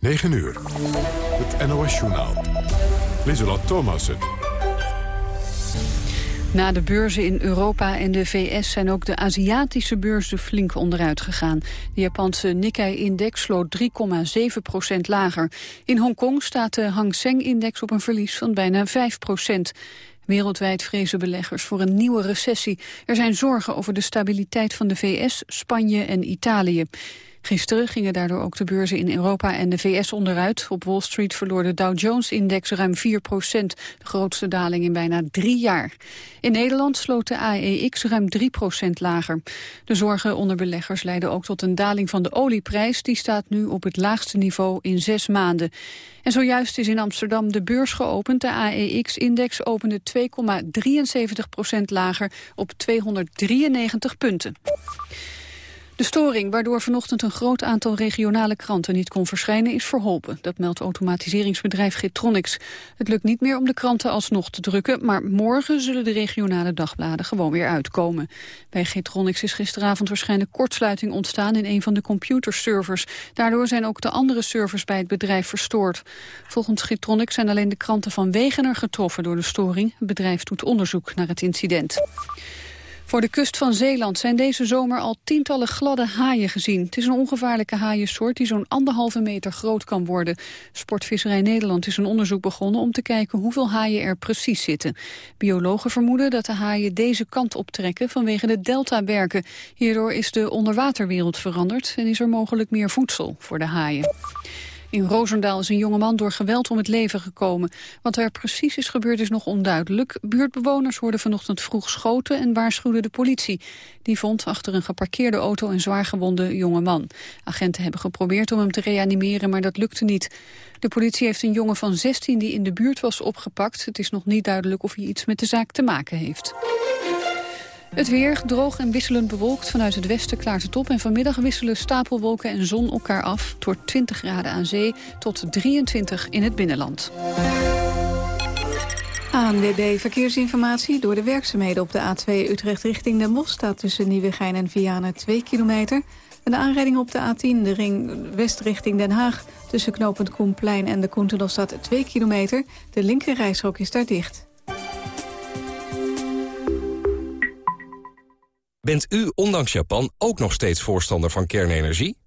9 uur. Het NOS-journaal. Lieselot Thomassen. Na de beurzen in Europa en de VS zijn ook de Aziatische beurzen flink onderuit gegaan. De Japanse Nikkei-index sloot 3,7 procent lager. In Hongkong staat de Hang Seng-index op een verlies van bijna 5 procent. Wereldwijd vrezen beleggers voor een nieuwe recessie. Er zijn zorgen over de stabiliteit van de VS, Spanje en Italië. Gisteren gingen daardoor ook de beurzen in Europa en de VS onderuit. Op Wall Street verloor de Dow Jones-index ruim 4 procent, de grootste daling in bijna drie jaar. In Nederland sloot de AEX ruim 3 procent lager. De zorgen onder beleggers leiden ook tot een daling van de olieprijs. Die staat nu op het laagste niveau in zes maanden. En zojuist is in Amsterdam de beurs geopend. De AEX-index opende 2,73 procent lager op 293 punten. De storing waardoor vanochtend een groot aantal regionale kranten niet kon verschijnen is verholpen. Dat meldt automatiseringsbedrijf Getronics. Het lukt niet meer om de kranten alsnog te drukken, maar morgen zullen de regionale dagbladen gewoon weer uitkomen. Bij Getronics is gisteravond waarschijnlijk kortsluiting ontstaan in een van de computerservers. Daardoor zijn ook de andere servers bij het bedrijf verstoord. Volgens Getronics zijn alleen de kranten van Wegener getroffen door de storing. Het bedrijf doet onderzoek naar het incident. Voor de kust van Zeeland zijn deze zomer al tientallen gladde haaien gezien. Het is een ongevaarlijke haaiensoort die zo'n anderhalve meter groot kan worden. Sportvisserij Nederland is een onderzoek begonnen om te kijken hoeveel haaien er precies zitten. Biologen vermoeden dat de haaien deze kant optrekken vanwege de deltaberken. Hierdoor is de onderwaterwereld veranderd en is er mogelijk meer voedsel voor de haaien. In Roosendaal is een jongeman door geweld om het leven gekomen. Wat er precies is gebeurd is nog onduidelijk. Buurtbewoners hoorden vanochtend vroeg schoten en waarschuwden de politie. Die vond achter een geparkeerde auto een zwaargewonde jongeman. Agenten hebben geprobeerd om hem te reanimeren, maar dat lukte niet. De politie heeft een jongen van 16 die in de buurt was opgepakt. Het is nog niet duidelijk of hij iets met de zaak te maken heeft. Het weer droog en wisselend bewolkt. Vanuit het westen klaart het op. En vanmiddag wisselen stapelwolken en zon elkaar af. Wordt 20 graden aan zee tot 23 in het binnenland. ANWB Verkeersinformatie. Door de werkzaamheden op de A2 Utrecht richting Den Bosch... staat tussen Nieuwegein en Vianen 2 kilometer. En de aanrijding op de A10, de ring west richting Den Haag... tussen knooppunt Koenplein en de Koentunnel staat 2 kilometer. De linkerrijstrook is daar dicht. Bent u ondanks Japan ook nog steeds voorstander van kernenergie?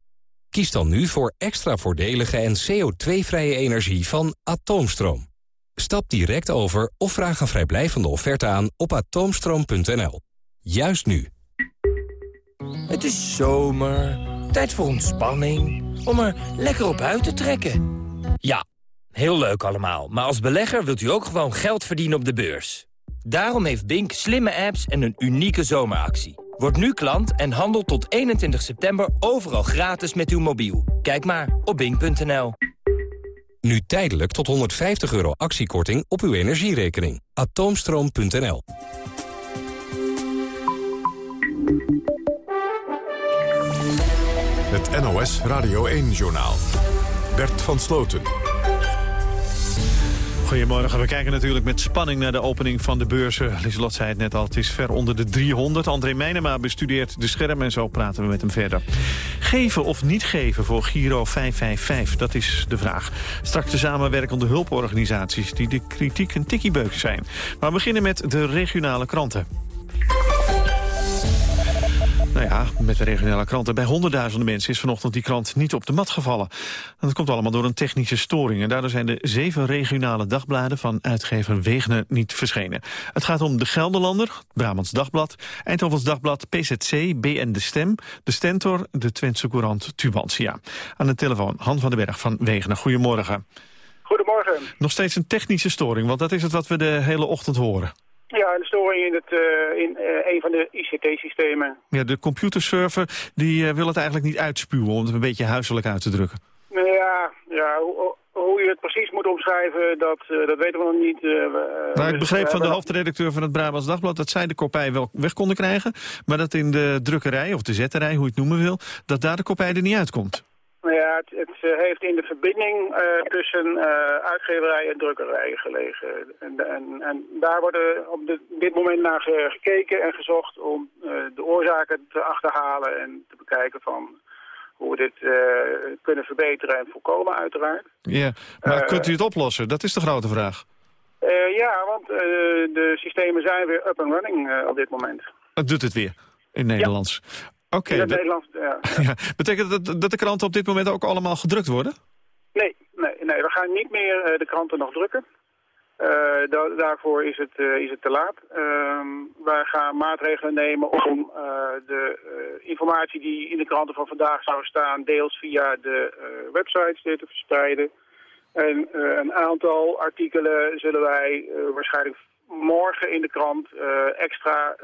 Kies dan nu voor extra voordelige en CO2-vrije energie van Atoomstroom. Stap direct over of vraag een vrijblijvende offerte aan op atoomstroom.nl. Juist nu. Het is zomer, tijd voor ontspanning, om er lekker op uit te trekken. Ja, heel leuk allemaal, maar als belegger wilt u ook gewoon geld verdienen op de beurs. Daarom heeft Bink slimme apps en een unieke zomeractie. Word nu klant en handel tot 21 september overal gratis met uw mobiel. Kijk maar op bing.nl. Nu tijdelijk tot 150 euro actiekorting op uw energierekening. Atoomstroom.nl Het NOS Radio 1-journaal. Bert van Sloten. Goedemorgen, we kijken natuurlijk met spanning naar de opening van de beurzen. Lieselot zei het net al, het is ver onder de 300. André Meijnema bestudeert de schermen en zo praten we met hem verder. Geven of niet geven voor Giro 555, dat is de vraag. Straks de samenwerkende hulporganisaties die de kritiek een tikkiebeuk zijn. Maar we beginnen met de regionale kranten. Nou ja, met de regionale kranten. Bij honderdduizenden mensen is vanochtend die krant niet op de mat gevallen. En dat komt allemaal door een technische storing. En daardoor zijn de zeven regionale dagbladen van uitgever Wegner niet verschenen. Het gaat om De Gelderlander, Brabants Dagblad, Eindhovens Dagblad, PZC, BN De Stem, De Stentor, de Twentse Courant Tubantia. Aan de telefoon Han van den Berg van Wegner. Goedemorgen. Goedemorgen. Nog steeds een technische storing, want dat is het wat we de hele ochtend horen. Ja, een storing in, het, uh, in uh, een van de ICT-systemen. Ja, de computerserver die uh, wil het eigenlijk niet uitspuwen, om het een beetje huiselijk uit te drukken. Ja, ja hoe, hoe je het precies moet omschrijven, dat, dat weten we nog niet. nou, ik begreep van de hoofdredacteur van het Brabants Dagblad dat zij de kopij wel weg konden krijgen, maar dat in de drukkerij, of de zetterij, hoe je het noemen wil, dat daar de kopij er niet uitkomt. Nou ja, het, het, heeft in de verbinding uh, tussen uh, uitgeverij en drukkerij gelegen. En, en, en daar worden op de, dit moment naar gekeken en gezocht om de oorzaken te achterhalen en te bekijken van hoe we dit kunnen verbeteren en voorkomen uiteraard. Ja, maar kunt u het oplossen? Dat is de grote vraag. ja, want de systemen zijn weer up and running op dit moment. Dat doet het weer, in Nederlands. Oké. Okay, Nederlands, ja. ja. Betekent dat dat de kranten op dit moment ook allemaal gedrukt worden? Nee, nee, nee we gaan niet meer de kranten nog drukken. Uh, da daarvoor is het, uh, is het te laat. Uh, wij gaan maatregelen nemen om de informatie die in de kranten van vandaag zou staan... deels via de websites te verspreiden. En een aantal artikelen zullen wij waarschijnlijk morgen in de krant extra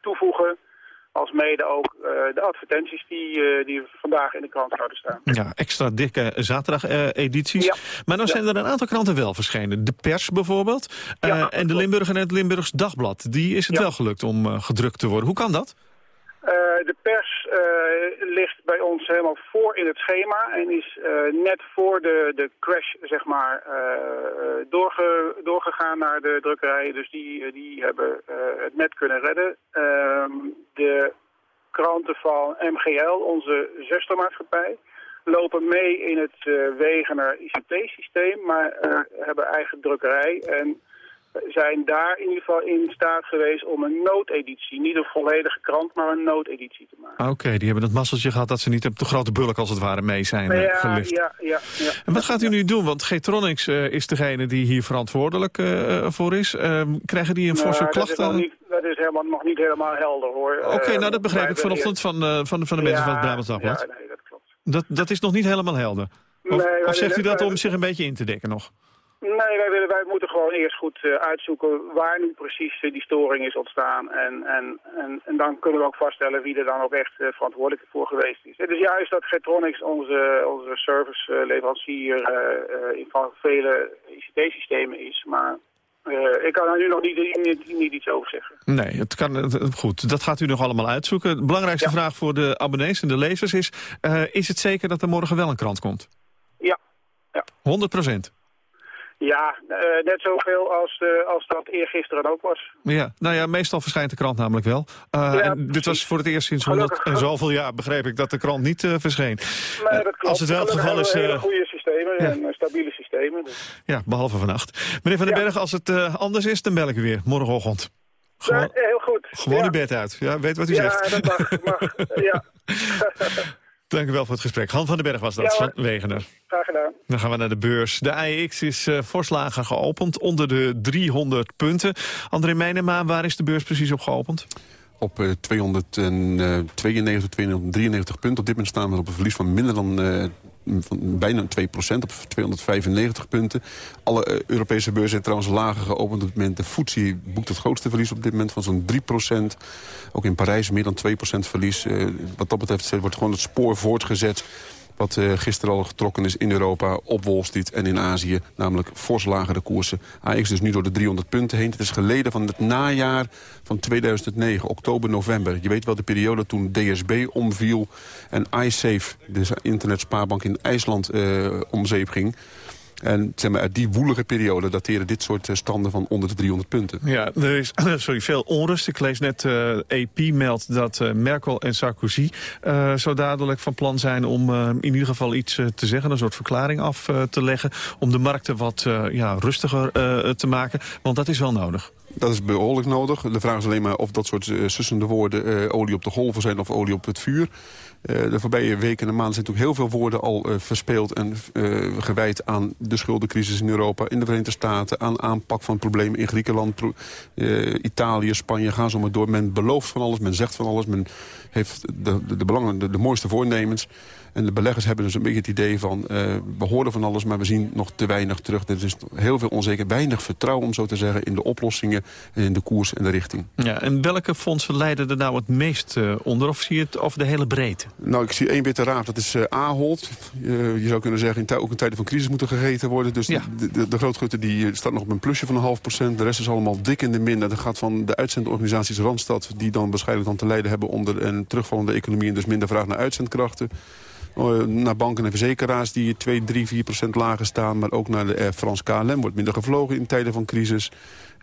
toevoegen... Als mede ook uh, de advertenties die, uh, die vandaag in de krant zouden staan. Ja, extra dikke zaterdag-edities. Ja. Maar dan zijn er een aantal kranten wel verschenen. De Pers bijvoorbeeld. Ja, en de Limburger en het Limburgs Dagblad. Die is het wel gelukt om gedrukt te worden. Hoe kan dat? Uh, de pers ligt bij ons helemaal voor in het schema en is uh, net voor de, de crash zeg maar, doorge, doorgegaan naar de drukkerij. Dus die, die hebben het net kunnen redden. Ehm, de kranten van MGL, onze zustermaatschappij, lopen mee in het Wegener ICT-systeem, maar hebben eigen drukkerij en zijn daar in ieder geval in staat geweest om een noodeditie, niet een volledige krant, maar een noodeditie te maken. Oké, die hebben het masseltje gehad dat ze niet op de grote bulk als het ware mee zijn ja, eh, gelift. Ja, ja, ja. En wat gaat u nu doen? Want Getronics uh, is degene die hier verantwoordelijk uh, voor is. Uh, krijgen die een forse nou, klacht? Dat is, niet, dat is helemaal, nog niet helemaal helder hoor. Oké, nou dat begrijp ik vanochtend van, van, van de mensen van het Brabants Dagblad. Nee, dat klopt. Dat, dat is nog niet helemaal helder. Of, nee, of zegt u dat om zich een beetje in te dekken nog? Nee, wij, willen, wij moeten gewoon eerst goed uh, uitzoeken waar nu precies uh, die storing is ontstaan. En, en, en, en, dan kunnen we ook vaststellen wie er dan ook echt uh, verantwoordelijk voor geweest is. Het is juist dat Getronics, onze, onze serviceleverancier van vele ICT-systemen is. Maar ik kan daar nu nog niet, niet, niet, iets over zeggen. Nee, het kan, goed, dat gaat u nog allemaal uitzoeken. De belangrijkste vraag voor de abonnees en de lezers is... is het zeker dat er morgen wel een krant komt? Ja. ja. 100 procent? Ja, uh, net zoveel als, uh, als dat eergisteren ook was. Ja, nou ja, meestal verschijnt de krant namelijk wel. Uh, ja, en dit was voor het eerst sinds honderd en zoveel jaar begreep ik dat de krant niet verscheen. Nee, dat klopt. Als het wel het geval is... hele goede systemen ja. en stabiele systemen. Dus. Ja, behalve vannacht. Meneer Van den Berg, als het anders is, dan bel ik u weer, morgenochtend. Gewoon, heel goed. Gewoon uw bed uit. Ja, weet wat u ja, zegt. Ja, dat mag. mag ja. Dank u wel voor het gesprek. Han van den Berg was dat, ja, van Wegener. Graag gedaan. Dan gaan we naar de beurs. De AEX is uh, fors lager geopend, onder de 300 punten. André Meijnema, waar is de beurs precies op geopend? Op uh, 292, 293 punten. Op dit moment staan we op een verlies van minder dan van bijna 2% op 295 punten. Alle uh, Europese beurzen zijn trouwens lager geopend op dit moment. De FTSE boekt het grootste verlies op dit moment van zo'n 3% Ook in Parijs meer dan 2% verlies. Uh, wat dat betreft wordt gewoon het spoor voortgezet wat uh, gisteren al getrokken is in Europa, op Wall Street en in Azië. Namelijk fors lagere koersen. AX dus nu door de 300 punten heen. Het is geleden van het najaar van 2009, oktober, november. Je weet wel de periode toen DSB omviel en iSafe, de internetspaarbank in IJsland, uh, om zeep ging. En zeg maar, uit die woelige periode dateren dit soort eh, standen van onder de 300 punten. Ja, er is sorry, veel onrust. Ik lees net, uh, eh, EP meldt dat uh, Merkel en Sarkozy uh, zo dadelijk van plan zijn om in ieder geval iets te zeggen, een soort verklaring af te leggen, om de markten wat ja, rustiger te maken, want dat is wel nodig. Dat is behoorlijk nodig. De vraag is alleen maar of dat soort sussende woorden olie op de golven zijn of olie op het vuur. Uh, de voorbije weken en maanden zijn natuurlijk heel veel woorden al uh, verspeeld... en uh, gewijd aan de schuldencrisis in Europa, in de Verenigde Staten... aan aanpak van problemen in Griekenland, Italië, Spanje, gaan zo maar door. Men belooft van alles, men zegt van alles, men heeft de, de, de, belangen, de, de mooiste voornemens... En de beleggers hebben dus een beetje het idee van... Uh, we horen van alles, maar we zien nog te weinig terug. Er is heel veel onzeker, weinig vertrouwen, om zo te zeggen... in de oplossingen, en in de koers en de richting. Ja, en welke fondsen leiden er nou het meest uh, onder? Of zie je het over de hele breedte? Nou, ik zie één witte raaf, dat is uh, Ahold. je zou kunnen zeggen, in ook in tijden van crisis moeten gegeten worden. Dus ja. de, de, de grootgutter die staat nog op een plusje van een half procent. De rest is allemaal dik in de min. Dat gaat van de uitzendorganisaties Randstad... die dan waarschijnlijk dan te lijden hebben onder een terugvallende economie... en dus minder vraag naar uitzendkrachten naar banken en verzekeraars die 2, 3, 4 procent lager staan. Maar ook naar de Air France KLM wordt minder gevlogen in tijden van crisis.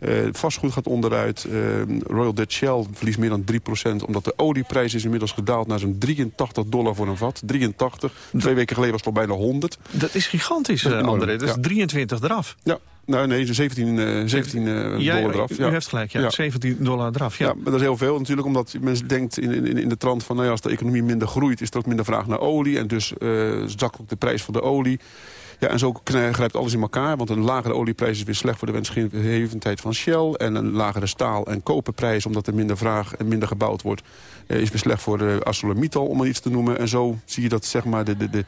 Uh, vastgoed gaat onderuit. Uh, Royal Dutch Shell verliest meer dan 3% omdat de olieprijs is inmiddels gedaald naar zo'n 83 dollar voor een vat. 83. Twee weken geleden was het al bijna 100. Dat is gigantisch, André. Dat is 23 eraf. Ja, nou, nee, 17, uh, 17 uh, ja, dollar eraf. Ja. U heeft gelijk, ja. ja. 17 dollar eraf, ja. ja. maar dat is heel veel natuurlijk, omdat mensen denkt in, in, in de trant van... Nou ja, als de economie minder groeit, is er ook minder vraag naar olie... en dus uh, zakt ook de prijs van de olie. Ja, en zo grijpt alles in elkaar, want een lagere olieprijs is weer slecht voor de wensgevendheid van Shell. En een lagere staal- en koperprijs, omdat er minder vraag en minder gebouwd wordt, is weer slecht voor de ArcelorMittal, om maar iets te noemen. En zo zie je dat zeg maar de, de, de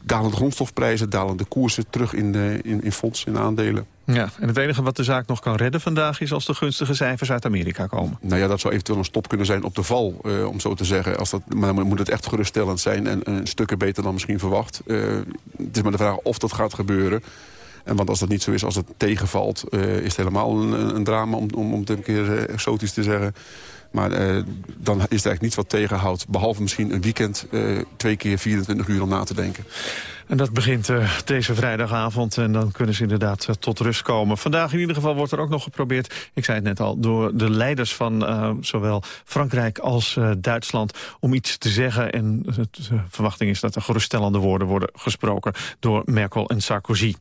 dalende grondstofprijzen, dalende koersen terug in, de, in, in fonds, in aandelen. Ja, en het enige wat de zaak nog kan redden vandaag is als de gunstige cijfers uit Amerika komen. Nou ja, dat zou eventueel een stop kunnen zijn op de val, uh, om zo te zeggen. Als dat, maar dan moet het echt geruststellend zijn en een stukken beter dan misschien verwacht. Uh, het is maar de vraag of dat gaat gebeuren. En want als dat niet zo is, als het tegenvalt, uh, is het helemaal een, een drama om, om, om het een keer exotisch te zeggen. Maar uh, dan is er eigenlijk niets wat tegenhoudt. Behalve misschien een weekend, uh, twee keer 24 uur om na te denken. En dat begint uh, deze vrijdagavond en dan kunnen ze inderdaad tot rust komen. Vandaag in ieder geval wordt er ook nog geprobeerd, ik zei het net al... door de leiders van zowel Frankrijk als Duitsland om iets te zeggen. En de verwachting is dat er geruststellende woorden worden gesproken door Merkel en Sarkozy.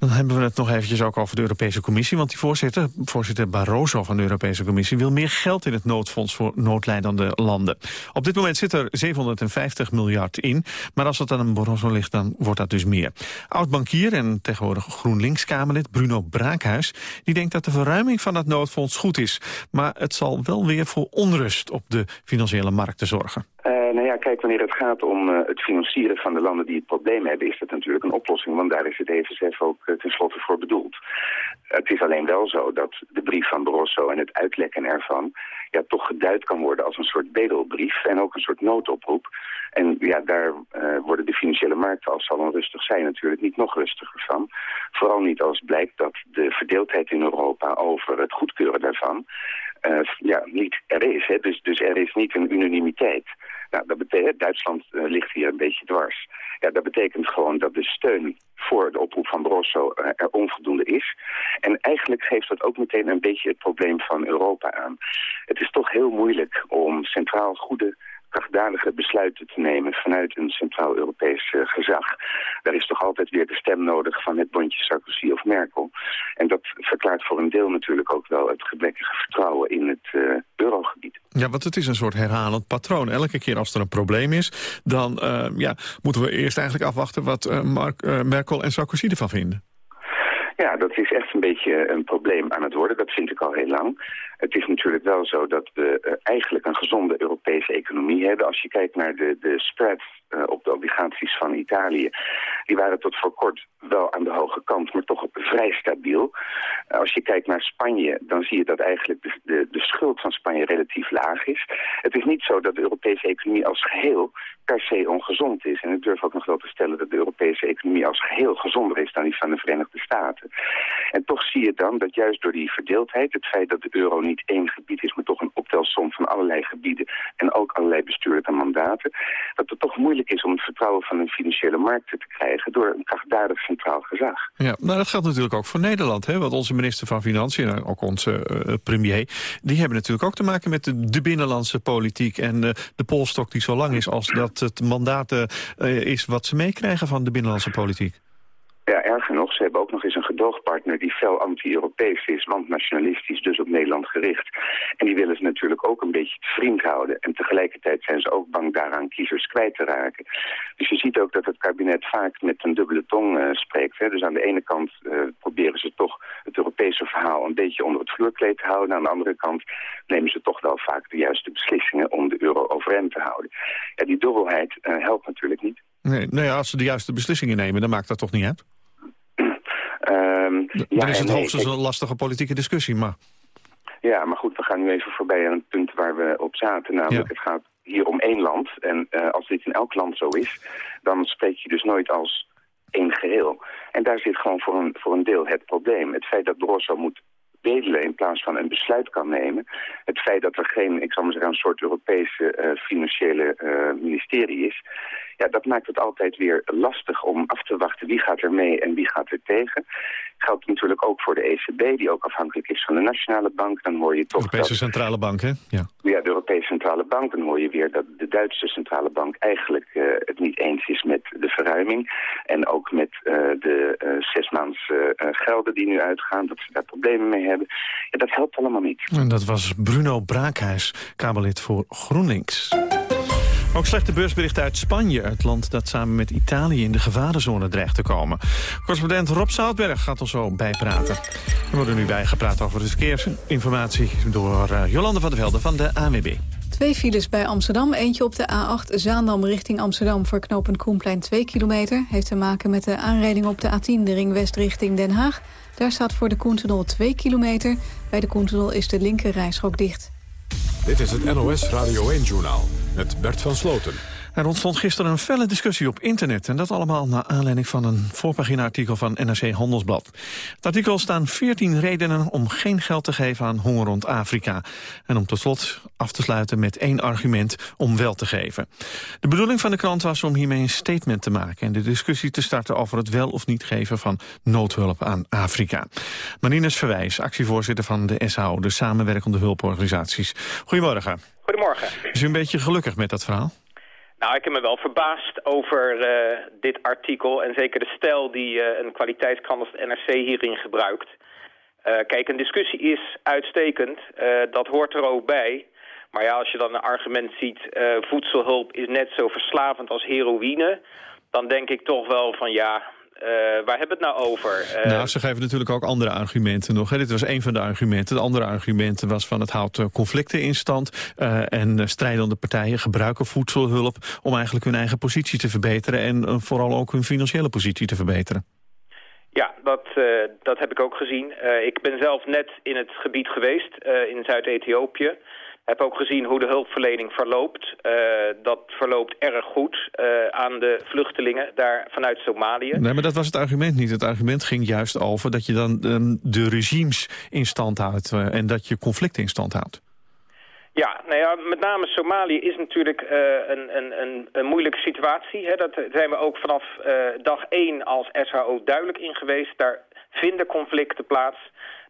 Dan hebben we het nog eventjes ook over de Europese Commissie. Want die voorzitter, voorzitter Barroso van de Europese Commissie... wil meer geld in het noodfonds voor noodlijdende landen. Op dit moment zit er 750 miljard in. Maar als het aan een Barroso ligt, dan wordt dat dus meer. Oud-bankier en tegenwoordig GroenLinks-Kamerlid Bruno Braakhuis... die denkt dat de verruiming van het noodfonds goed is. Maar het zal wel weer voor onrust op de financiële markten zorgen. Uh, nou ja, kijk, wanneer het gaat om uh, het financieren van de landen die het probleem hebben... is dat natuurlijk een oplossing, want daar is het EFSF ook uh, tenslotte voor bedoeld. Het is alleen wel zo dat de brief van Barroso en het uitlekken ervan... ja, toch geduid kan worden als een soort bedelbrief en ook een soort noodoproep. En ja, daar worden de financiële markten, als ze al onrustig zijn... natuurlijk niet nog rustiger van. Vooral niet als blijkt dat de verdeeldheid in Europa over het goedkeuren daarvan... ja, niet er is. Hè. Dus, dus er is niet een unanimiteit... Nou, dat betekent, Duitsland uh, ligt hier een beetje dwars. Ja, dat betekent gewoon dat de steun voor de oproep van Barroso uh, er onvoldoende is. En eigenlijk geeft dat ook meteen een beetje het probleem van Europa aan. Het is toch heel moeilijk om centraal goede krachtdadige besluiten te nemen vanuit een centraal Europees uh, gezag. Daar is toch altijd weer de stem nodig van het bondje Sarkozy of Merkel. En dat verklaart voor een deel natuurlijk ook wel het gebrekkige vertrouwen in het uh, eurogebied. Ja, want het is een soort herhalend patroon. Elke keer als er een probleem is, dan uh, ja, moeten we eerst eigenlijk afwachten wat Merkel en Sarkozy ervan vinden. Ja, dat is echt een beetje een probleem aan het worden. Dat vind ik al heel lang. Het is natuurlijk wel zo dat we uh, eigenlijk een gezonde Europese economie hebben. Als je kijkt naar de, de spread uh, op de obligaties van Italië... die waren tot voor kort wel aan de hoge kant, maar toch vrij stabiel. Uh, als je kijkt naar Spanje, dan zie je dat eigenlijk de, de, de schuld van Spanje relatief laag is. Het is niet zo dat de Europese economie als geheel per se ongezond is. En ik durf ook nog wel te stellen dat de Europese economie als geheel gezonder is dan die van de Verenigde Staten. En toch zie je dan dat juist door die verdeeldheid, het feit dat de euro niet één gebied is, maar toch een optelsom van allerlei gebieden en ook allerlei bestuurlijke mandaten, dat het toch moeilijk is om het vertrouwen van de financiële markten te krijgen door een krachtdadig centraal gezag. Ja, maar dat geldt natuurlijk ook voor Nederland, hè? want onze minister van Financiën en ook onze uh, premier, die hebben natuurlijk ook te maken met de, binnenlandse politiek en uh, de polstok die zo lang is als dat het mandaat is wat ze meekrijgen van de binnenlandse politiek. Ja, erger nog, ze hebben ook nog eens een gedoogpartner die fel anti-Europees is, want nationalistisch, dus op Nederland gericht. En die willen ze natuurlijk ook een beetje vriend houden. En tegelijkertijd zijn ze ook bang daaraan kiezers kwijt te raken. Dus je ziet ook dat het kabinet vaak met een dubbele tong uh, spreekt. Hè. Dus aan de ene kant uh, proberen ze toch het Europese verhaal een beetje onder het vloerkleed te houden. Aan de andere kant nemen ze toch wel vaak de juiste beslissingen om de euro overeind te houden. Ja, die dubbelheid uh, helpt natuurlijk niet. Nee, nou ja, als ze de juiste beslissingen nemen, dan maakt dat toch niet uit? Um, dan ja, is het nee, hoogstens een lastige politieke discussie, maar... Ja, maar goed, we gaan nu even voorbij aan het punt waar we op zaten. Namelijk, ja. het gaat hier om één land. En uh, als dit in elk land zo is, dan spreek je dus nooit als één geheel. En daar zit gewoon voor een, voor een deel het probleem. Het feit dat Barroso moet bedelen in plaats van een besluit kan nemen. Het feit dat er geen, ik zal maar zeggen, een soort Europese uh, financiële uh, ministerie is... Ja, dat maakt het altijd weer lastig om af te wachten wie gaat er mee en wie gaat er tegen. Geldt natuurlijk ook voor de ECB, die ook afhankelijk is van de Nationale Bank. Dan hoor je toch Europese dat, Centrale Bank, hè? Ja. ja, de Europese Centrale Bank. Dan hoor je weer dat de Duitse Centrale Bank eigenlijk uh, het niet eens is met de verruiming. En ook met uh, de uh, zesmaans gelden die nu uitgaan, dat ze daar problemen mee hebben. Ja, dat helpt allemaal niet. En dat was Bruno Braakhuis, Kamerlid voor GroenLinks. Ook slechte beursberichten uit Spanje, het land dat samen met Italië in de gevarenzone dreigt te komen. Correspondent Rob Zoutberg gaat ons zo bijpraten. We worden nu bijgepraat over de verkeersinformatie door Jolande van der Velde van de ANWB. Twee files bij Amsterdam. Eentje op de A8 Zaandam richting Amsterdam voor knooppunt Koenplein 2 kilometer. Heeft te maken met de aanrijding op de A10 de ring west richting Den Haag. Daar staat voor de Koentunnel 2 kilometer. Bij de Koentunnel is de linker rijstrook dicht. Dit is het NOS Radio 1-journaal met Bert van Sloten. Er ontstond gisteren een felle discussie op internet. En dat allemaal naar aanleiding van een voorpagina-artikel van NRC Handelsblad. Het artikel staan 14 redenen om geen geld te geven aan honger rond Afrika. En om tot slot af te sluiten met één argument om wel te geven. De bedoeling van de krant was om hiermee een statement te maken... en de discussie te starten over het wel of niet geven van noodhulp aan Afrika. Marines Verwijs, actievoorzitter van de SAO, de Samenwerkende Hulporganisaties. Goedemorgen. Goedemorgen. Is u een beetje gelukkig met dat verhaal? Nou, ik heb me wel verbaasd over uh, dit artikel... en zeker de stijl die uh, een kwaliteitskrant als de NRC hierin gebruikt. Uh, kijk, een discussie is uitstekend. dat hoort er ook bij. Maar ja, als je dan een argument ziet... voedselhulp is net zo verslavend als heroïne... dan denk ik toch wel van ja, waar hebben we het nou over? Uh, nou, ze geven natuurlijk ook andere argumenten nog. Hè. Dit was een van de argumenten. De andere argumenten was van het houdt eh, conflicten in stand. En strijdende partijen gebruiken voedselhulp... om eigenlijk hun eigen positie te verbeteren... en vooral ook hun financiële positie te verbeteren. Ja, dat, dat heb ik ook gezien. ik ben zelf net in het gebied geweest, in Zuid-Ethiopië heb ook gezien hoe de hulpverlening verloopt. Uh, dat verloopt erg goed uh, aan de vluchtelingen daar vanuit Somalië. Nee, maar dat was het argument niet. Het argument ging juist over dat je dan um, de regimes in stand houdt... Uh, en dat je conflicten in stand houdt. Ja, nou ja, met name Somalië is natuurlijk uh, een, een, een, een, moeilijke situatie. Hè. Dat zijn we ook vanaf uh, dag één als SHO duidelijk in geweest. Daar vinden conflicten plaats.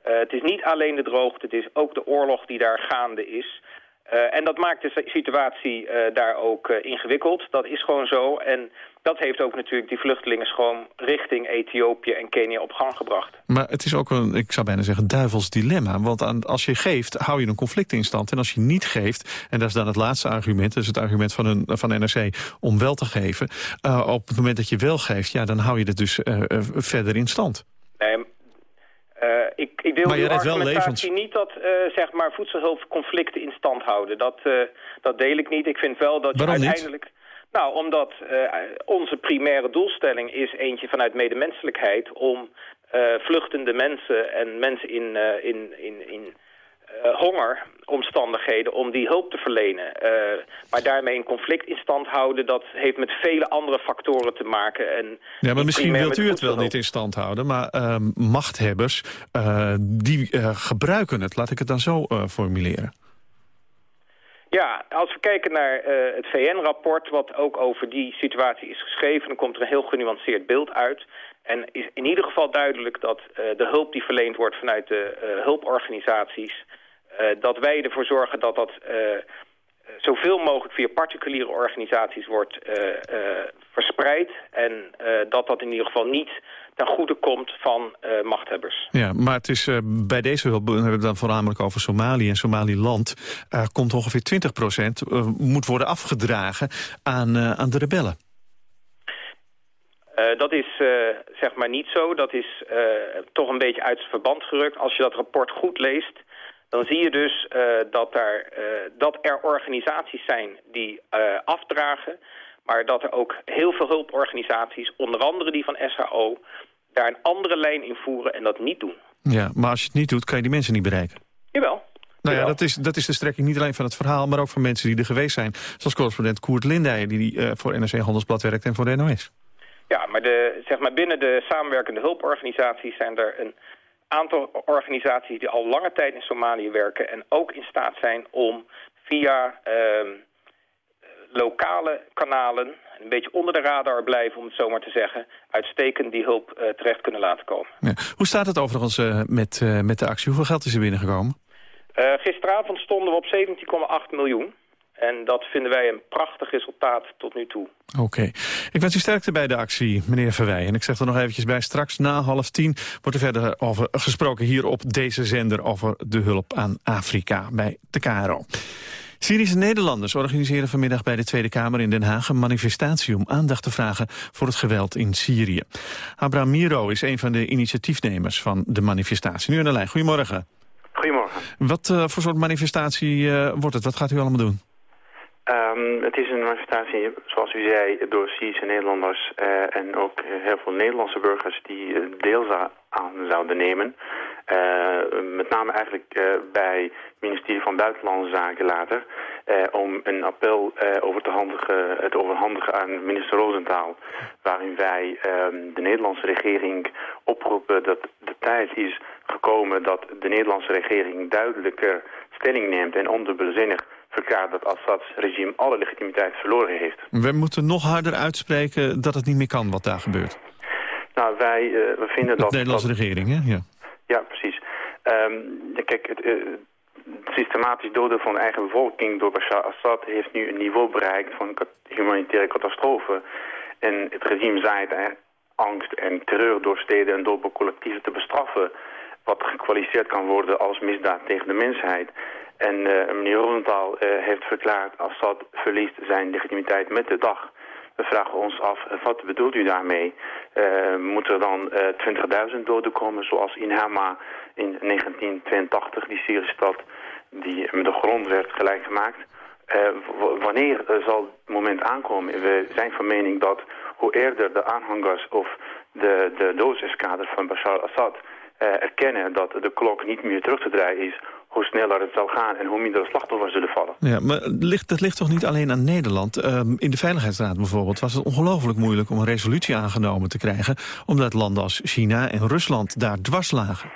Uh, het is niet alleen de droogte, het is ook de oorlog die daar gaande is. Uh, en dat maakt de situatie uh, daar ook ingewikkeld. Dat is gewoon zo. En dat heeft ook natuurlijk die vluchtelingenstroom richting Ethiopië en Kenia op gang gebracht. Maar het is ook een, ik zou bijna zeggen, duivels dilemma. Want aan, als je geeft, hou je een conflict in stand. En als je niet geeft, en dat is dan het laatste argument... dat is het argument van, een, van NRC om wel te geven... op het moment dat je wel geeft, ja, dan hou je het dus verder in stand. Nee, uh, ik, ik deel maar je argumentatie niet dat uh, zeg maar voedselhulp conflicten in stand houden. Dat, uh, dat deel ik niet. Ik vind wel dat Waarom je uiteindelijk... Niet? Nou, omdat onze primaire doelstelling is eentje vanuit medemenselijkheid... om vluchtende mensen en mensen in, in, in, in uh, hongeromstandigheden om die hulp te verlenen. Uh, maar daarmee een conflict in stand houden, dat heeft met vele andere factoren te maken. En ja, maar misschien wilt u het wel niet in stand houden, maar uh, machthebbers, uh, die gebruiken het. Laat ik het dan zo formuleren. Ja, als we kijken naar het VN-rapport, wat ook over die situatie is geschreven... dan komt er een heel genuanceerd beeld uit. En is in ieder geval duidelijk dat de hulp die verleend wordt vanuit de hulporganisaties... Uh, dat wij ervoor zorgen dat dat uh, zoveel mogelijk via particuliere organisaties wordt uh, verspreid. En dat dat in ieder geval niet ten goede komt van machthebbers. Ja, maar het is bij deze hulp, we hebben het dan voornamelijk over Somalië en Somaliland... komt ongeveer 20 procent, moet worden afgedragen aan, aan de rebellen. Uh, dat is uh, zeg maar niet zo. Dat is uh, toch een beetje uit zijn verband gerukt. Als je dat rapport goed leest, dan zie je dus uh, dat, daar, uh, dat er organisaties zijn die uh, afdragen... maar dat er ook heel veel hulporganisaties, onder andere die van SHO... daar een andere lijn in voeren en dat niet doen. Ja, maar als je het niet doet, kan je die mensen niet bereiken. Jawel. Nou ja, dat is, dat is de strekking niet alleen van het verhaal... maar ook van mensen die er geweest zijn. Zoals correspondent Koert Lindijen, die uh, voor NRC Handelsblad werkt en voor de NOS. Ja, maar, de, zeg maar binnen de samenwerkende hulporganisaties zijn er een aantal organisaties die al lange tijd in Somalië werken... en ook in staat zijn om via ehm, lokale kanalen... een beetje onder de radar blijven, om het zo maar te zeggen... uitstekend die hulp uh, terecht kunnen laten komen. Ja. Hoe staat het overigens uh, met, uh, met de actie? Hoeveel geld is er binnengekomen? gisteravond stonden we op 17,8 miljoen. En dat vinden wij een prachtig resultaat tot nu toe. Oké. Ik wens u sterkte bij de actie, meneer Verwij. En ik zeg er nog eventjes bij, straks na half tien... wordt er verder over gesproken hier op deze zender... over de hulp aan Afrika bij de KRO. Syrische Nederlanders organiseren vanmiddag bij de Tweede Kamer in Den Haag een manifestatie om aandacht te vragen voor het geweld in Syrië. Abraham Miro is een van de initiatiefnemers van de manifestatie. Nu aan de lijn. Goedemorgen. Goedemorgen. Wat uh, voor soort manifestatie uh, wordt het? Wat gaat u allemaal doen? Um, het is een manifestatie, zoals u zei, door Syrische Nederlanders uh, en ook heel veel Nederlandse burgers die deel aan zouden nemen. Uh, met name eigenlijk bij het ministerie van Buitenlandse Zaken later... Om een appel over te, handigen, overhandigen aan minister Rosenthal... waarin wij ehm, de Nederlandse regering oproepen dat de tijd is gekomen... dat de Nederlandse regering duidelijker stelling neemt en ondubbelzinnig verklaart dat Assads regime alle legitimiteit verloren heeft. We moeten nog harder uitspreken dat het niet meer kan wat daar gebeurt. Nou, wij uh, we vinden de dat... De Nederlandse dat, regering, hè? Ja, ja precies. Um, kijk, het, uh, het systematisch doden van de eigen bevolking door Bashar Assad heeft nu een niveau bereikt van humanitaire catastrofe. En het regime zaait angst en terreur door steden en dorpen collectieven te bestraffen. Wat gekwalificeerd kan worden als misdaad tegen de mensheid. En uh, meneer Rosenthal uh, heeft verklaard, Assad verliest zijn legitimiteit met de dag. We vragen ons af, wat bedoelt u daarmee? Moeten er dan uh, 20.000 doden komen, zoals in Hama in 1982, die Syrische stad, die met de grond werd gelijk gemaakt? Wanneer zal het moment aankomen? We zijn van mening dat hoe eerder de aanhangers of de, de doodseskaders van Bashar Assad erkennen dat de klok niet meer terug te draaien is, hoe sneller het zal gaan en hoe minder slachtoffers zullen vallen. Ja, maar ligt, dat ligt toch niet alleen aan Nederland? Um, in de Veiligheidsraad bijvoorbeeld was het ongelooflijk moeilijk om een resolutie aangenomen te krijgen... omdat landen als China en Rusland daar dwars lagen.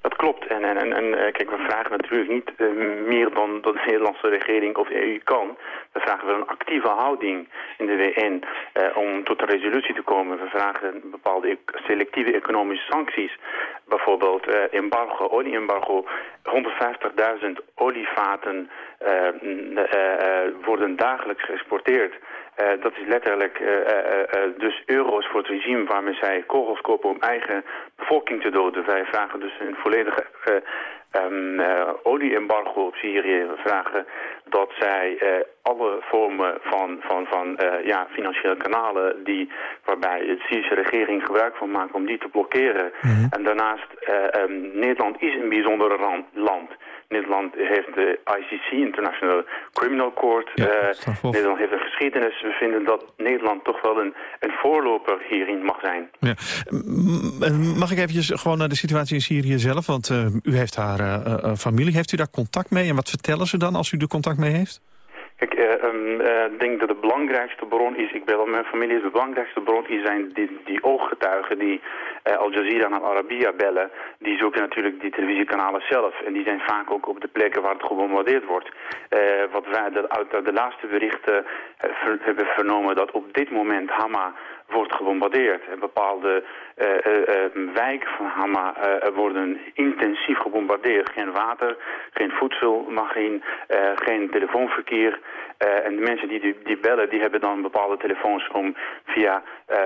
Dat klopt. En, en, en, en kijk, vragen natuurlijk niet uh, meer dan de Nederlandse regering of de EU kan. We vragen wel een actieve houding in de VN uh, om tot een resolutie te komen. We vragen bepaalde e selectieve economische sancties. Bijvoorbeeld uh, embargo, olie-embargo. 150.000 olievaten worden dagelijks geëxporteerd. Dat is letterlijk dus euro's voor het regime waarmee zij kogels kopen om eigen bevolking te doden. Wij vragen dus een volledige um, olie-embargo op Syrië. We vragen dat zij alle vormen van, van, van ja, financiële kanalen die, waarbij de Syrische regering gebruik van maakt om die te blokkeren. Mm -hmm. En daarnaast, um, Nederland is een bijzonder land. Nederland heeft de ICC, International Criminal Court. Ja, uh, Nederland heeft een geschiedenis. We vinden dat Nederland toch wel een, een voorloper hierin mag zijn. Ja. Mag ik eventjes gewoon naar de situatie in Syrië zelf? Want uh, u heeft haar uh, familie. Heeft u daar contact mee? En wat vertellen ze dan als u er contact mee heeft? Kijk, ik uh, um, uh, denk dat de belangrijkste bron is, ik bel mijn familie, is de belangrijkste bron is zijn die, die ooggetuigen die Al Jazeera en Al bellen. Die zoeken natuurlijk die televisiekanalen zelf. En die zijn vaak ook op de plekken waar het gebombardeerd wordt. wat wij de, uit de laatste berichten ver, hebben vernomen dat op dit moment Hama wordt gebombardeerd. En bepaalde wijken van Hama worden intensief gebombardeerd. Geen water, geen voedsel mag geen telefoonverkeer. en de mensen die, die, bellen, die hebben dan bepaalde telefoons om via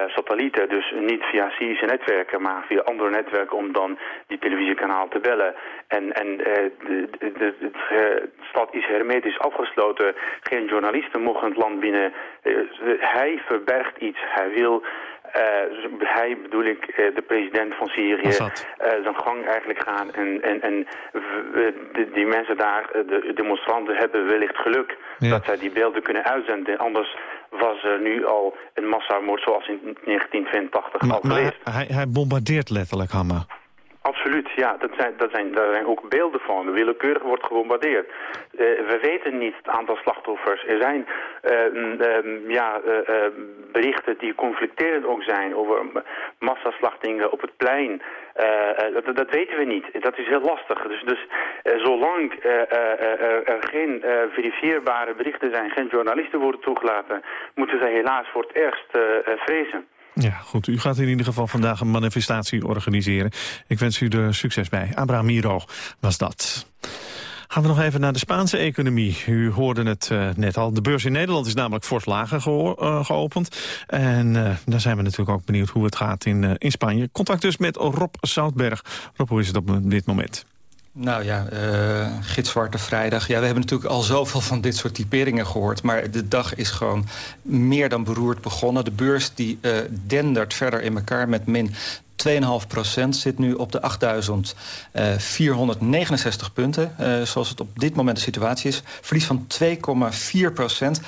satellieten, dus niet via Syrische netwerken, maar via andere netwerken om dan die televisiekanaal te bellen. En, en de, de, de, de, stad is hermetisch afgesloten. Geen journalisten mogen het land binnen. hij verbergt iets. Hij wil uh, hij bedoel ik uh, de president van Syrië uh, zijn gang eigenlijk gaan. En, en, en de, die mensen daar, de demonstranten, hebben wellicht geluk ja. dat zij die beelden kunnen uitzenden. Anders was er nu al een massamoord zoals in 1982 maar, al geweest. Hij, hij bombardeert letterlijk, Hamma. Absoluut, ja. Dat zijn, dat zijn, daar zijn ook beelden van. Willekeurig wordt gebombardeerd. Uh, we weten niet het aantal slachtoffers. Er zijn uh, ja, berichten die conflicterend ook zijn over massaslachtingen op het plein. Dat, dat, weten we niet. Dat is heel lastig. Dus, dus zolang er geen verifieerbare berichten zijn, geen journalisten worden toegelaten, moeten zij helaas voor het ergst vrezen. Ja, goed. U gaat in ieder geval vandaag een manifestatie organiseren. Ik wens u er succes bij. Abraham Miro was dat. Gaan we nog even naar de Spaanse economie. U hoorde het uh, net al. De beurs in Nederland is namelijk fors lager uh, geopend. En uh, daar zijn we natuurlijk ook benieuwd hoe het gaat in, in Spanje. Contact dus met Rob Zoutberg. Rob, hoe is het op dit moment? Nou ja, uh, gitzwarte vrijdag. Ja, we hebben natuurlijk al zoveel van dit soort typeringen gehoord. Maar de dag is gewoon meer dan beroerd begonnen. De beurs die uh, dendert verder in elkaar met min 2,5 procent zit nu op de 8.469 punten. Uh, zoals het op dit moment de situatie is. Verlies van 2,4 procent.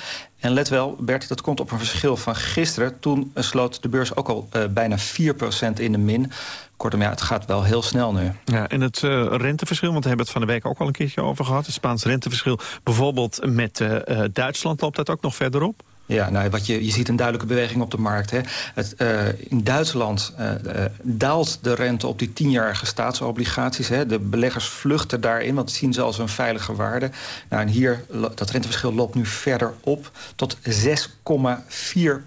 En let wel, Bert, dat komt op een verschil van gisteren. Toen sloot de beurs ook al uh, bijna 4 procent in de min. Kortom, ja, het gaat wel heel snel nu. Ja, en het uh, renteverschil, want we hebben het van de week ook al een keertje over gehad. Het Spaans renteverschil bijvoorbeeld met uh, Duitsland, loopt dat ook nog verder op? Ja, nou, wat je, je ziet een duidelijke beweging op de markt. Hè. Het, uh, in Duitsland uh, uh, daalt de rente op die tienjarige staatsobligaties. Hè. De beleggers vluchten daarin, want zien ze als een veilige waarde. Nou, en hier, dat renteverschil loopt nu verder op tot 6,4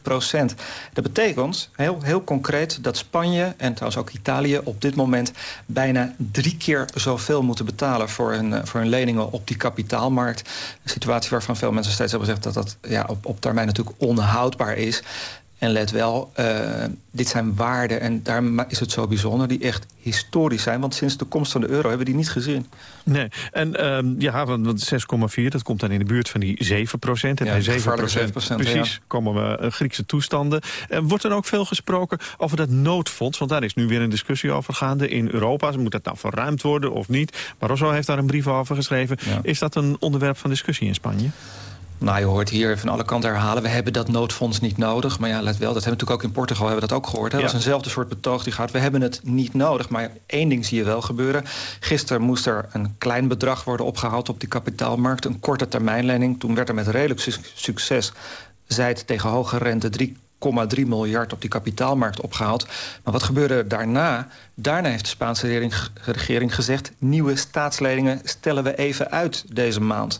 procent. Dat betekent, heel, heel concreet, dat Spanje en trouwens ook Italië... op dit moment bijna drie keer zoveel moeten betalen... voor hun, voor hun leningen op die kapitaalmarkt. Een situatie waarvan veel mensen steeds hebben gezegd... dat dat ja, op, op termijn natuurlijk onhoudbaar is. En let wel, uh, dit zijn waarden en daar is het zo bijzonder... die echt historisch zijn, want sinds de komst van de euro hebben we die niet gezien. Nee, en uh, ja, want 6,4, dat komt dan in de buurt van die 7 procent. En ja, bij 7 procent, precies, ja. komen we uh, Griekse toestanden. Uh, wordt er ook veel gesproken over dat noodfonds? Want daar is nu weer een discussie over gaande in Europa. Moet dat nou verruimd worden of niet? Barroso heeft daar een brief over geschreven. Ja. Is dat een onderwerp van discussie in Spanje? Nou, je hoort hier van alle kanten herhalen... we hebben dat noodfonds niet nodig. Maar ja, let wel, dat hebben we natuurlijk ook in Portugal hebben we dat ook gehoord. Ja. Dat is eenzelfde soort betoog die gaat. We hebben het niet nodig, maar één ding zie je wel gebeuren. Gisteren moest er een klein bedrag worden opgehaald op die kapitaalmarkt. Een korte termijnlening. Toen werd er met redelijk su succes... zij het tegen hoge rente 3,3 miljard op die kapitaalmarkt opgehaald. Maar wat gebeurde daarna? Daarna heeft de Spaanse regering, regering gezegd... nieuwe staatsleningen stellen we even uit deze maand.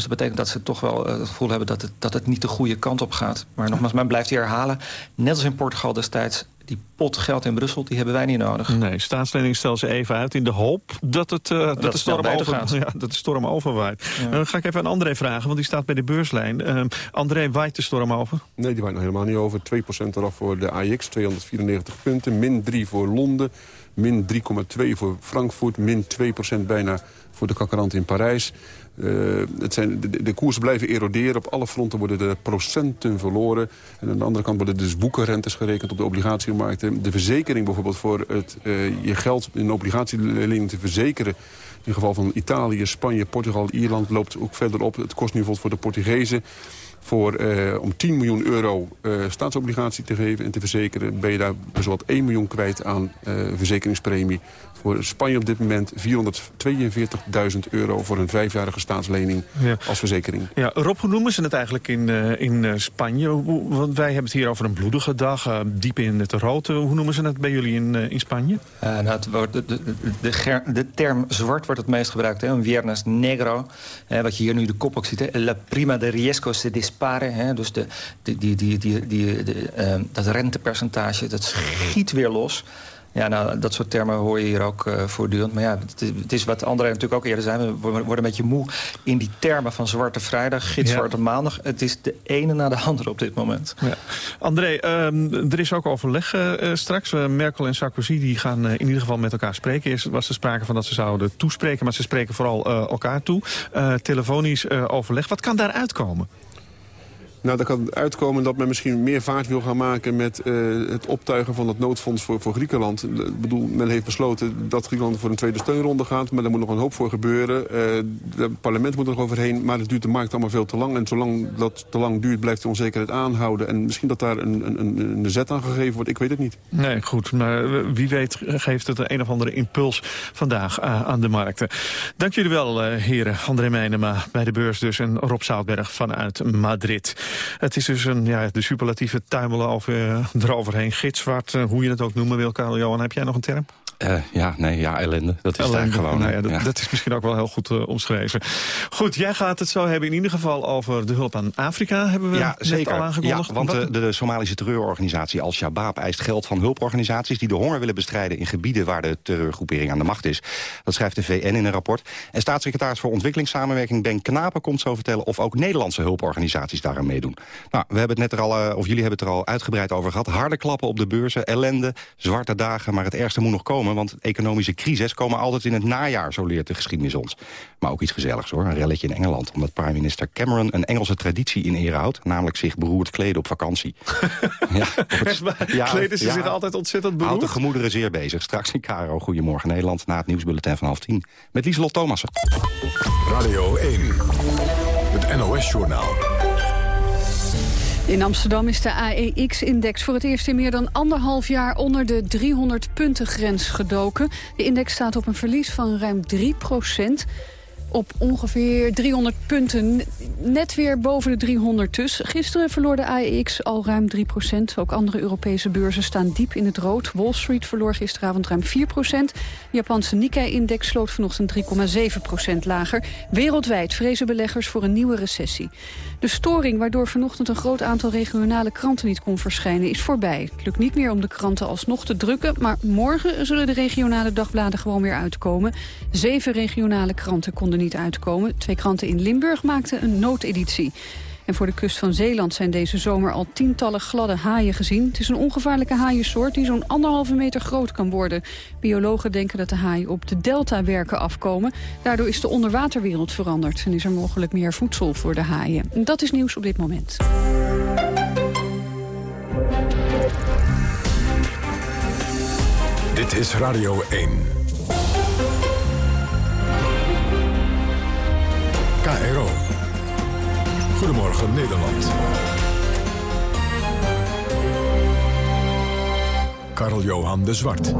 Dus dat betekent dat ze toch wel het gevoel hebben dat het, dat het niet de goede kant op gaat. Maar nogmaals, men blijft hier herhalen. Net als in Portugal destijds, die pot geld in Brussel, die hebben wij niet nodig. Nee, staatslening stel ze even uit in de hoop dat, het, uh, dat, dat, de storm over, ja, dat de storm overwaait. Ja. Dan ga ik even aan André vragen, want die staat bij de beurslijn. Uh, André, waait de storm over? Nee, die waait nog helemaal niet over. 2% eraf voor de AX, 294 punten. Min 3 voor Londen, min 3,2 voor Frankfurt, min 2% bijna voor de kakkerant in Parijs. Uh, het zijn, de, de koersen blijven eroderen. Op alle fronten worden de procenten verloren. En aan de andere kant worden dus boekenrentes gerekend op de obligatiemarkten. De verzekering bijvoorbeeld voor het, uh, je geld in een obligatielening te verzekeren... in geval van Italië, Spanje, Portugal, Ierland loopt ook verder op. Het kost nu bijvoorbeeld voor de Portugezen voor, uh, om 10 miljoen euro staatsobligatie te geven en te verzekeren... ben je daar zowat 1 miljoen kwijt aan verzekeringspremie. Voor Spanje op dit moment 442.000 euro voor een vijfjarige staatslening ja. als verzekering. Ja, Rob, hoe noemen ze het eigenlijk in, in Spanje? Want wij hebben het hier over een bloedige dag, diep in het rood. Hoe noemen ze het bij jullie in, in Spanje? nou, het wordt, de, de, de, de, term zwart wordt het meest gebruikt, hè? een viernes negro. wat je hier nu de kop ook ziet, hè? la prima de riesgos de disparen. Hè? Dus de, die, die, die, die, die, de, uh, dat rentepercentage, dat schiet weer los. Ja, nou, dat soort termen hoor je hier ook uh, voortdurend. Maar ja, het is, het is wat anderen natuurlijk ook eerder zijn. We worden een beetje moe in die termen van Zwarte Vrijdag, Gitzwarte ja. Maandag. Het is de ene na de andere op dit moment. Ja. André, um, er is ook overleg uh, straks. Uh, Merkel en Sarkozy die gaan in ieder geval met elkaar spreken. Eerst was er sprake van dat ze zouden toespreken, maar ze spreken vooral elkaar toe. telefonisch overleg. Wat kan daaruit komen? Nou, dat kan uitkomen dat men misschien meer vaart wil gaan maken... met het optuigen van het noodfonds voor, voor Griekenland. Ik bedoel, men heeft besloten dat Griekenland voor een tweede steunronde gaat... maar daar moet nog een hoop voor gebeuren. het parlement moet er nog overheen, maar het duurt de markt allemaal veel te lang. En zolang dat te lang duurt, blijft de onzekerheid aanhouden. En misschien dat daar een, een, een, een zet aan gegeven wordt, ik weet het niet. Nee, goed, maar wie weet geeft het een of andere impuls vandaag aan de markten. Dank jullie wel, heren. André Meijnema bij de beurs dus en Rob Zoutberg vanuit Madrid. Het is dus een, ja, de superlatieve tuimelen over, uh, eroverheen. Gitzwart, uh, hoe je het ook noemen wil. Karel Johan, heb jij nog een term? Uh, ja, nee, ja, ellende. Dat is ellende. gewoon. Nou ja, dat, dat, is misschien ook wel heel goed uh, omschreven. Goed, jij gaat het zo hebben in ieder geval over de hulp aan Afrika. Hebben we ja, zeker. al aangekondigd? Ja, want de, de, Somalische terreurorganisatie Al-Shabaab eist geld van hulporganisaties... die de honger willen bestrijden in gebieden waar de terreurgroepering aan de macht is. Dat schrijft de VN in een rapport. En staatssecretaris voor ontwikkelingssamenwerking Ben Knapen komt zo vertellen... of ook Nederlandse hulporganisaties daaraan meedoen. Nou, we hebben het net er al, uh, of jullie hebben het er al uitgebreid over gehad. Harde klappen op de beurzen, ellende, zwarte dagen, maar het ergste moet nog komen want economische crisis komen altijd in het najaar, zo leert de geschiedenis ons. Maar ook iets gezelligs hoor, een relletje in Engeland. Omdat prime minister Cameron een Engelse traditie in ere houdt. Namelijk zich beroerd kleden op vakantie. ja, ja, kleden ze zich altijd ontzettend beroerd? Houdt de gemoederen zeer bezig. Straks in Caro, Goedemorgen Nederland, na het nieuwsbulletin van half tien. Met Lieselot Thomassen. Radio 1, het NOS-journaal. In Amsterdam is de AEX-index voor het eerst in meer dan anderhalf jaar onder de 300-punten-grens gedoken. De index staat op een verlies van ruim 3 procent op ongeveer 300 punten. Net weer boven de 300 dus. Gisteren verloor de AEX al ruim 3% Ook andere Europese beurzen staan diep in het rood. Wall Street verloor gisteravond ruim 4 De Japanse Nikkei-index sloot vanochtend 3,7% lager. Wereldwijd vrezen beleggers voor een nieuwe recessie. De storing waardoor vanochtend een groot aantal regionale kranten niet kon verschijnen is voorbij. Het lukt niet meer om de kranten alsnog te drukken, maar morgen zullen de regionale dagbladen gewoon weer uitkomen. Zeven regionale kranten konden niet uitkomen. Twee kranten in Limburg maakten een noodeditie. En voor de kust van Zeeland zijn deze zomer al tientallen gladde haaien gezien. Het is een ongevaarlijke haaiensoort die zo'n anderhalve meter groot kan worden. Biologen denken dat de haaien op de deltawerken afkomen. Daardoor is de onderwaterwereld veranderd en is er mogelijk meer voedsel voor de haaien. En dat is nieuws op dit moment. Dit is Radio 1. KRO. Goedemorgen Nederland. Karl-Johan de Zwart.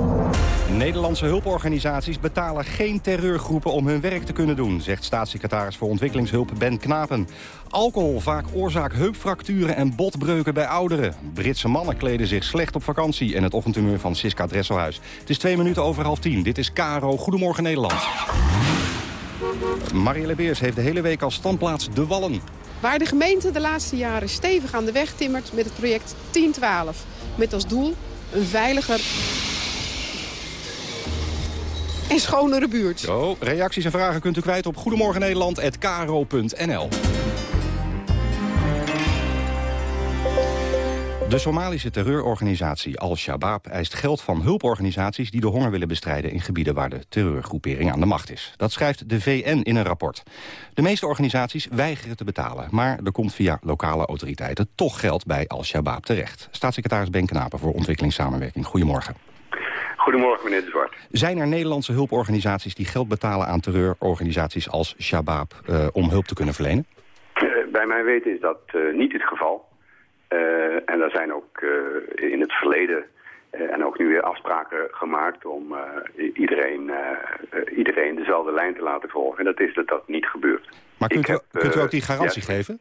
Nederlandse hulporganisaties betalen geen terreurgroepen om hun werk te kunnen doen... zegt staatssecretaris voor ontwikkelingshulp Ben Knapen. Alcohol vaak oorzaak heupfracturen en botbreuken bij ouderen. Britse mannen kleden zich slecht op vakantie... en het ochtendhumeur van Siska Dresselhuis. Het is twee minuten over half tien. Dit is Caro. Goedemorgen Nederland. Marielle Beers heeft de hele week als standplaats De Wallen. Waar de gemeente de laatste jaren stevig aan de weg timmert met het project 1012. Met als doel een veiliger en schonere buurt. Zo, reacties en vragen kunt u kwijt op goedemorgennederland.kro.nl. De Somalische terreurorganisatie Al-Shabaab eist geld van hulporganisaties die de honger willen bestrijden in gebieden waar de terreurgroepering aan de macht is. Dat schrijft de VN in een rapport. De meeste organisaties weigeren te betalen, maar er komt via lokale autoriteiten toch geld bij Al-Shabaab terecht. Staatssecretaris Ben Knapen voor ontwikkelingssamenwerking. Goedemorgen. Goedemorgen, meneer De Zwart. Zijn er Nederlandse hulporganisaties die geld betalen aan terreurorganisaties als Shabaab uh, om hulp te kunnen verlenen? Uh, bij mijn weten is dat uh, niet het geval. Uh, en er zijn ook uh, in het verleden uh, en ook nu weer afspraken gemaakt om iedereen, iedereen dezelfde lijn te laten volgen. En dat is dat dat niet gebeurt. Maar kunt, u, heb, kunt u ook die garantie ja, geven?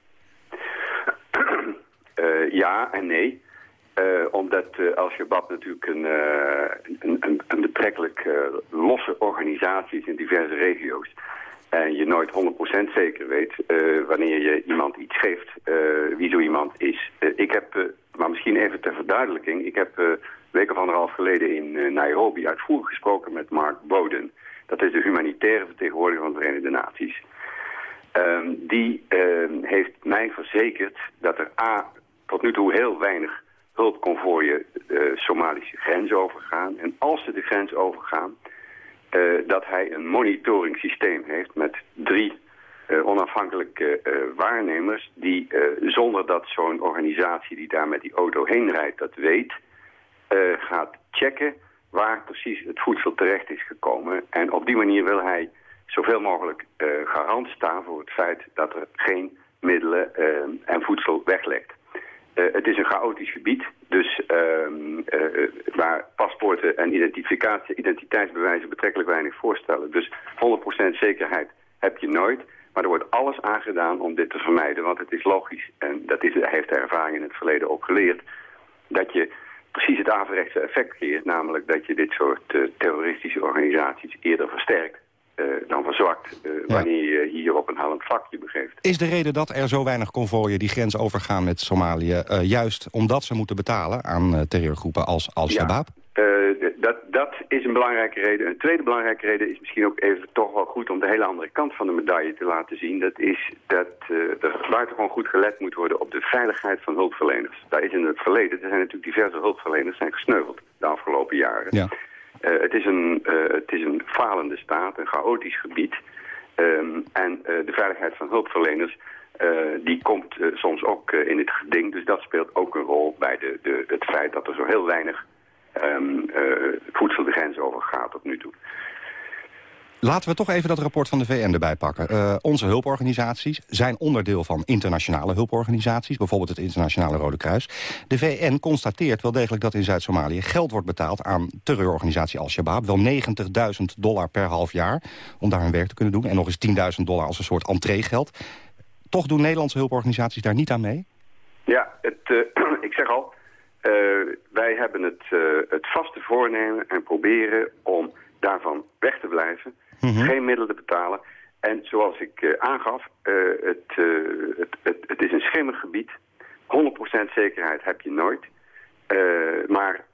ja en nee. omdat Al-Shabaab natuurlijk een, een, een, een betrekkelijk losse organisatie is in diverse regio's en je nooit 100% zeker weet uh, wanneer je iemand iets geeft, uh, wie zo iemand is. Uh, ik heb, maar misschien even ter verduidelijking, ik heb een week of anderhalf geleden in Nairobi uitvoerig gesproken met Mark Boden. Dat is de humanitaire vertegenwoordiger van de Verenigde Naties. Ehm, die ehm, heeft mij verzekerd dat er A, tot nu toe heel weinig hulpconvooien de Somalische grens overgaan. En als ze de grens overgaan, dat hij een monitoringssysteem heeft met drie onafhankelijke waarnemers die zonder dat zo'n organisatie die daar met die auto heen rijdt dat weet, gaat checken waar precies het voedsel terecht is gekomen. En op die manier wil hij zoveel mogelijk garant staan voor het feit dat er geen middelen en voedsel weglekt. Het is een chaotisch gebied, dus ehm, waar paspoorten en identificatie, identiteitsbewijzen betrekkelijk weinig voorstellen. Dus 100% zekerheid heb je nooit. Maar er wordt alles aangedaan om dit te vermijden. Want het is logisch, en dat is, heeft de ervaring in het verleden ook geleerd... dat je precies het averechtse effect creëert. Namelijk dat je dit soort uh, terroristische organisaties eerder versterkt. Uh, dan verzwakt ja. wanneer je hier op een hallend vlakje begeeft. Is de reden dat er zo weinig konvooien die grens overgaan met Somalië... juist omdat ze moeten betalen aan terreurgroepen als Al-Shabaab? Ja. Dat, dat is een belangrijke reden. Een tweede belangrijke reden is misschien ook even toch wel goed om de hele andere kant van de medaille te laten zien. Dat is dat uh, er buitengewoon goed gelet moet worden op de veiligheid van hulpverleners. Daar is in het verleden, er zijn natuurlijk diverse hulpverleners zijn gesneuveld de afgelopen jaren. Ja. Uh, het, is een, het is een falende staat, een chaotisch gebied. Um, en de veiligheid van hulpverleners die komt soms ook in het geding. Dus dat speelt ook een rol bij de, de, het feit dat er zo heel weinig um, voedsel de grens overgaat tot nu toe. Laten we toch even dat rapport van de VN erbij pakken. Uh, onze hulporganisaties zijn onderdeel van internationale hulporganisaties... bijvoorbeeld het Internationale Rode Kruis. De VN constateert wel degelijk dat in Zuid-Somalië geld wordt betaald... aan terreurorganisatie Al-Shabaab. Wel 90.000 dollar per half jaar om daar hun werk te kunnen doen. En nog eens 10.000 dollar als een soort entreegeld. Toch doen Nederlandse hulporganisaties daar niet aan mee? Ja, het, uh, ik zeg al, uh, wij hebben het, het vaste voornemen en proberen om daarvan weg te blijven. -hmm. Geen middelen te betalen. En zoals ik uh, aangaf, het, het, het, het, is een schimmig gebied. 100% zekerheid heb je nooit. maar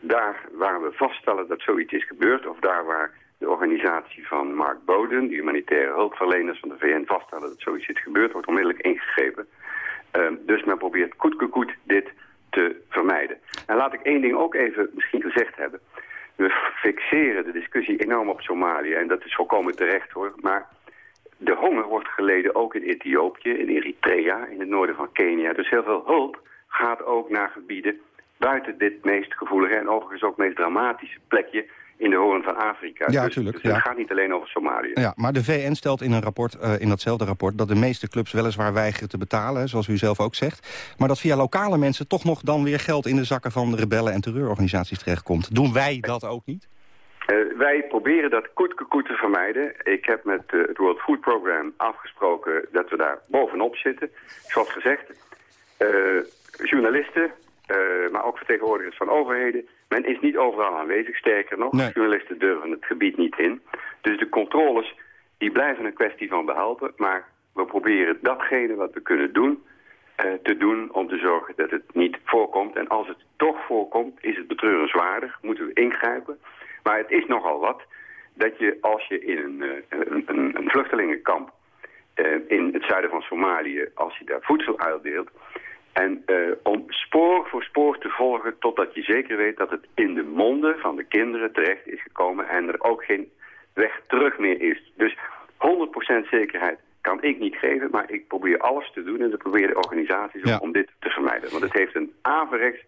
daar waar we vaststellen dat zoiets is gebeurd... of daar waar de organisatie van Mark Boden, de humanitaire hulpverleners van de VN... vaststellen dat zoiets is gebeurd, wordt onmiddellijk ingegrepen. dus men probeert goed goed dit te vermijden. En laat ik één ding ook even misschien gezegd hebben. We fixeren de discussie enorm op Somalië en dat is volkomen terecht hoor. Maar de honger wordt geleden ook in Ethiopië, in Eritrea, in het noorden van Kenia. Dus heel veel hulp gaat ook naar gebieden buiten dit meest gevoelige en overigens ook meest dramatische plekje in de hoorn van Afrika. Ja, dus, tuurlijk. Dus het ja. gaat niet alleen over Somalië. Ja, maar de VN stelt in, een rapport, uh, in datzelfde rapport... dat de meeste clubs weliswaar weigeren te betalen, zoals u zelf ook zegt... maar dat via lokale mensen toch nog dan weer geld in de zakken... van rebellen en terreurorganisaties terechtkomt. Doen wij dat ook niet? Uh, wij proberen dat koetkekoet te vermijden. Ik heb met uh, het World Food Program afgesproken dat we daar bovenop zitten. Zoals gezegd, journalisten, maar ook vertegenwoordigers van overheden... Men is niet overal aanwezig, sterker nog, nee. journalisten durven het gebied niet in. Dus de controles die blijven een kwestie van behelpen, maar we proberen datgene wat we kunnen doen uh, te doen om te zorgen dat het niet voorkomt. En als het toch voorkomt, is het betreurenswaardig, moeten we ingrijpen. Maar het is nogal wat dat je als je in een, uh, een, een vluchtelingenkamp uh, in het zuiden van Somalië, als je daar voedsel uitdeelt, en uh, om spoor voor spoor te volgen totdat je zeker weet dat het in de monden van de kinderen terecht is gekomen en er ook geen weg terug meer is. Dus 100% zekerheid kan ik niet geven, maar ik probeer alles te doen en dat proberen de organisaties ja. om dit te vermijden. Want het heeft een averechts,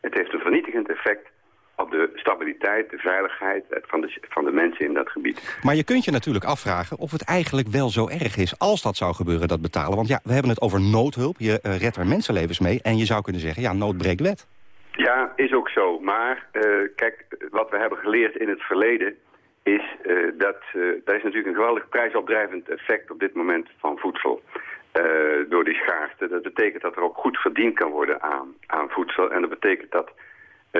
het heeft een vernietigend effect op de stabiliteit, de veiligheid van de, van de mensen in dat gebied. Maar je kunt je natuurlijk afvragen of het eigenlijk wel zo erg is... als dat zou gebeuren, dat betalen. Want ja, we hebben het over noodhulp. Je uh, redt er mensenlevens mee. En je zou kunnen zeggen, ja, nood breekt wet. Ja, is ook zo. Maar uh, kijk, wat we hebben geleerd in het verleden... is uh, dat er is natuurlijk een geweldig prijsopdrijvend effect op dit moment van voedsel. door die schaarste. Dat betekent dat er ook goed verdiend kan worden aan, aan voedsel. En dat betekent dat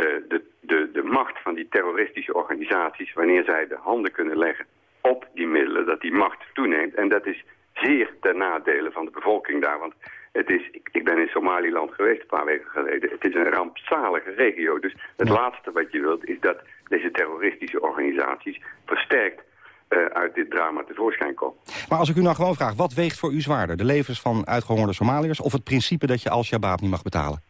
de, de, de macht van die terroristische organisaties, wanneer zij de handen kunnen leggen op die middelen, dat die macht toeneemt. En dat is zeer ten nadele van de bevolking daar. Want het is, ik, ik ben in Somaliland geweest een paar weken geleden. Het is een rampzalige regio. Dus het ja. laatste wat je wilt is dat deze terroristische organisaties versterkt uh, uit dit drama tevoorschijn komen. Maar als ik u nou gewoon vraag, wat weegt voor u zwaarder? De levens van uitgehongerde Somaliërs of het principe dat je Al-Shabaab niet mag betalen?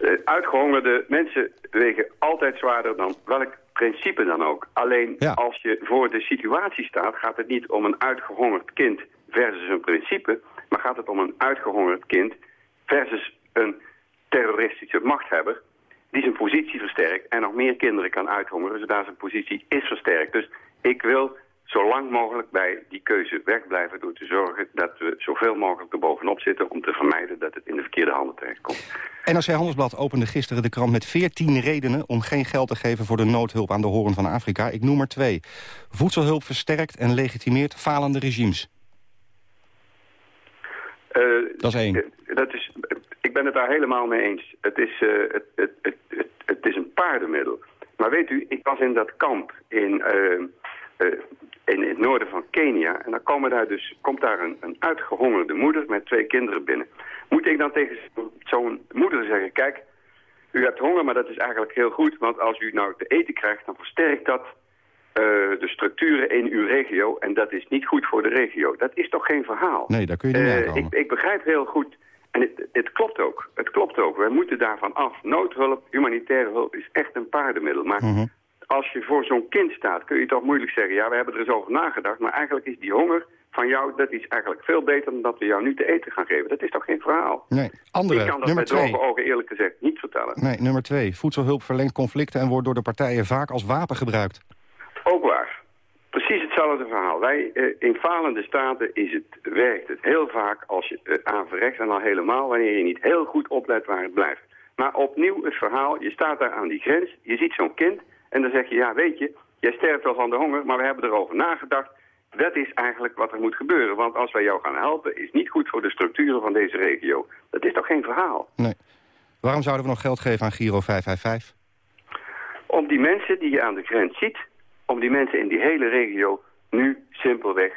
Uh, uitgehongerde mensen wegen altijd zwaarder dan welk principe dan ook. Alleen ja. als je voor de situatie staat, gaat het niet om een uitgehongerd kind versus een principe, maar gaat het om een uitgehongerd kind versus een terroristische machthebber die zijn positie versterkt en nog meer kinderen kan uithongeren, zodat zijn positie is versterkt. Dus ik wil zo lang mogelijk bij die keuze wegblijven door te zorgen dat we zoveel mogelijk er bovenop zitten om te vermijden dat het in de verkeerde handen terechtkomt. NRC Handelsblad opende gisteren de krant met 14 redenen om geen geld te geven voor de noodhulp aan de horen van Afrika. Ik noem er twee. Voedselhulp versterkt en legitimeert falende regimes. Uh, dat is één. dat is, ik ben het daar helemaal mee eens. Het is, uh, het, het, het, het, is een paardenmiddel. Maar weet u, ik was in dat kamp in, uh, in het noorden van Kenia. En dan komen daar dus, komt daar een, een uitgehongerde moeder met twee kinderen binnen. Moet ik dan tegen zo'n moeder zeggen, kijk, u hebt honger, maar dat is eigenlijk heel goed. Want als u nou te eten krijgt, dan versterkt dat uh, de structuren in uw regio. En dat is niet goed voor de regio. Dat is toch geen verhaal? Nee, daar kun je niet uh, ik, ik begrijp heel goed en het, het, klopt ook. Het klopt ook. Wij moeten daarvan af. Noodhulp, humanitaire hulp is echt een paardenmiddel. Maar Mhm. Als je voor zo'n kind staat, kun je toch moeilijk zeggen... ja, we hebben er eens over nagedacht, maar eigenlijk is die honger van jou... dat is eigenlijk veel beter dan dat we jou nu te eten gaan geven. Dat is toch geen verhaal? Nee, andere, ik kan dat nummer met droge ogen eerlijk gezegd niet vertellen. Nee, nummer twee. Voedselhulp verlengt conflicten en wordt door de partijen vaak als wapen gebruikt. Ook waar. Precies hetzelfde verhaal. Wij, eh, in falende staten is het, werkt het heel vaak als je eh, aanverrecht... en al helemaal wanneer je niet heel goed oplet waar het blijft. Maar opnieuw het verhaal, je staat daar aan die grens, je ziet zo'n kind... en dan zeg je, ja weet je, jij sterft wel van de honger... maar we hebben erover nagedacht, dat is eigenlijk wat er moet gebeuren. Want als wij jou gaan helpen, is niet goed voor de structuren van deze regio. Dat is toch geen verhaal? Nee. Waarom zouden we nog geld geven aan Giro 555? Om die mensen die je aan de grens ziet... om die mensen in die hele regio nu simpelweg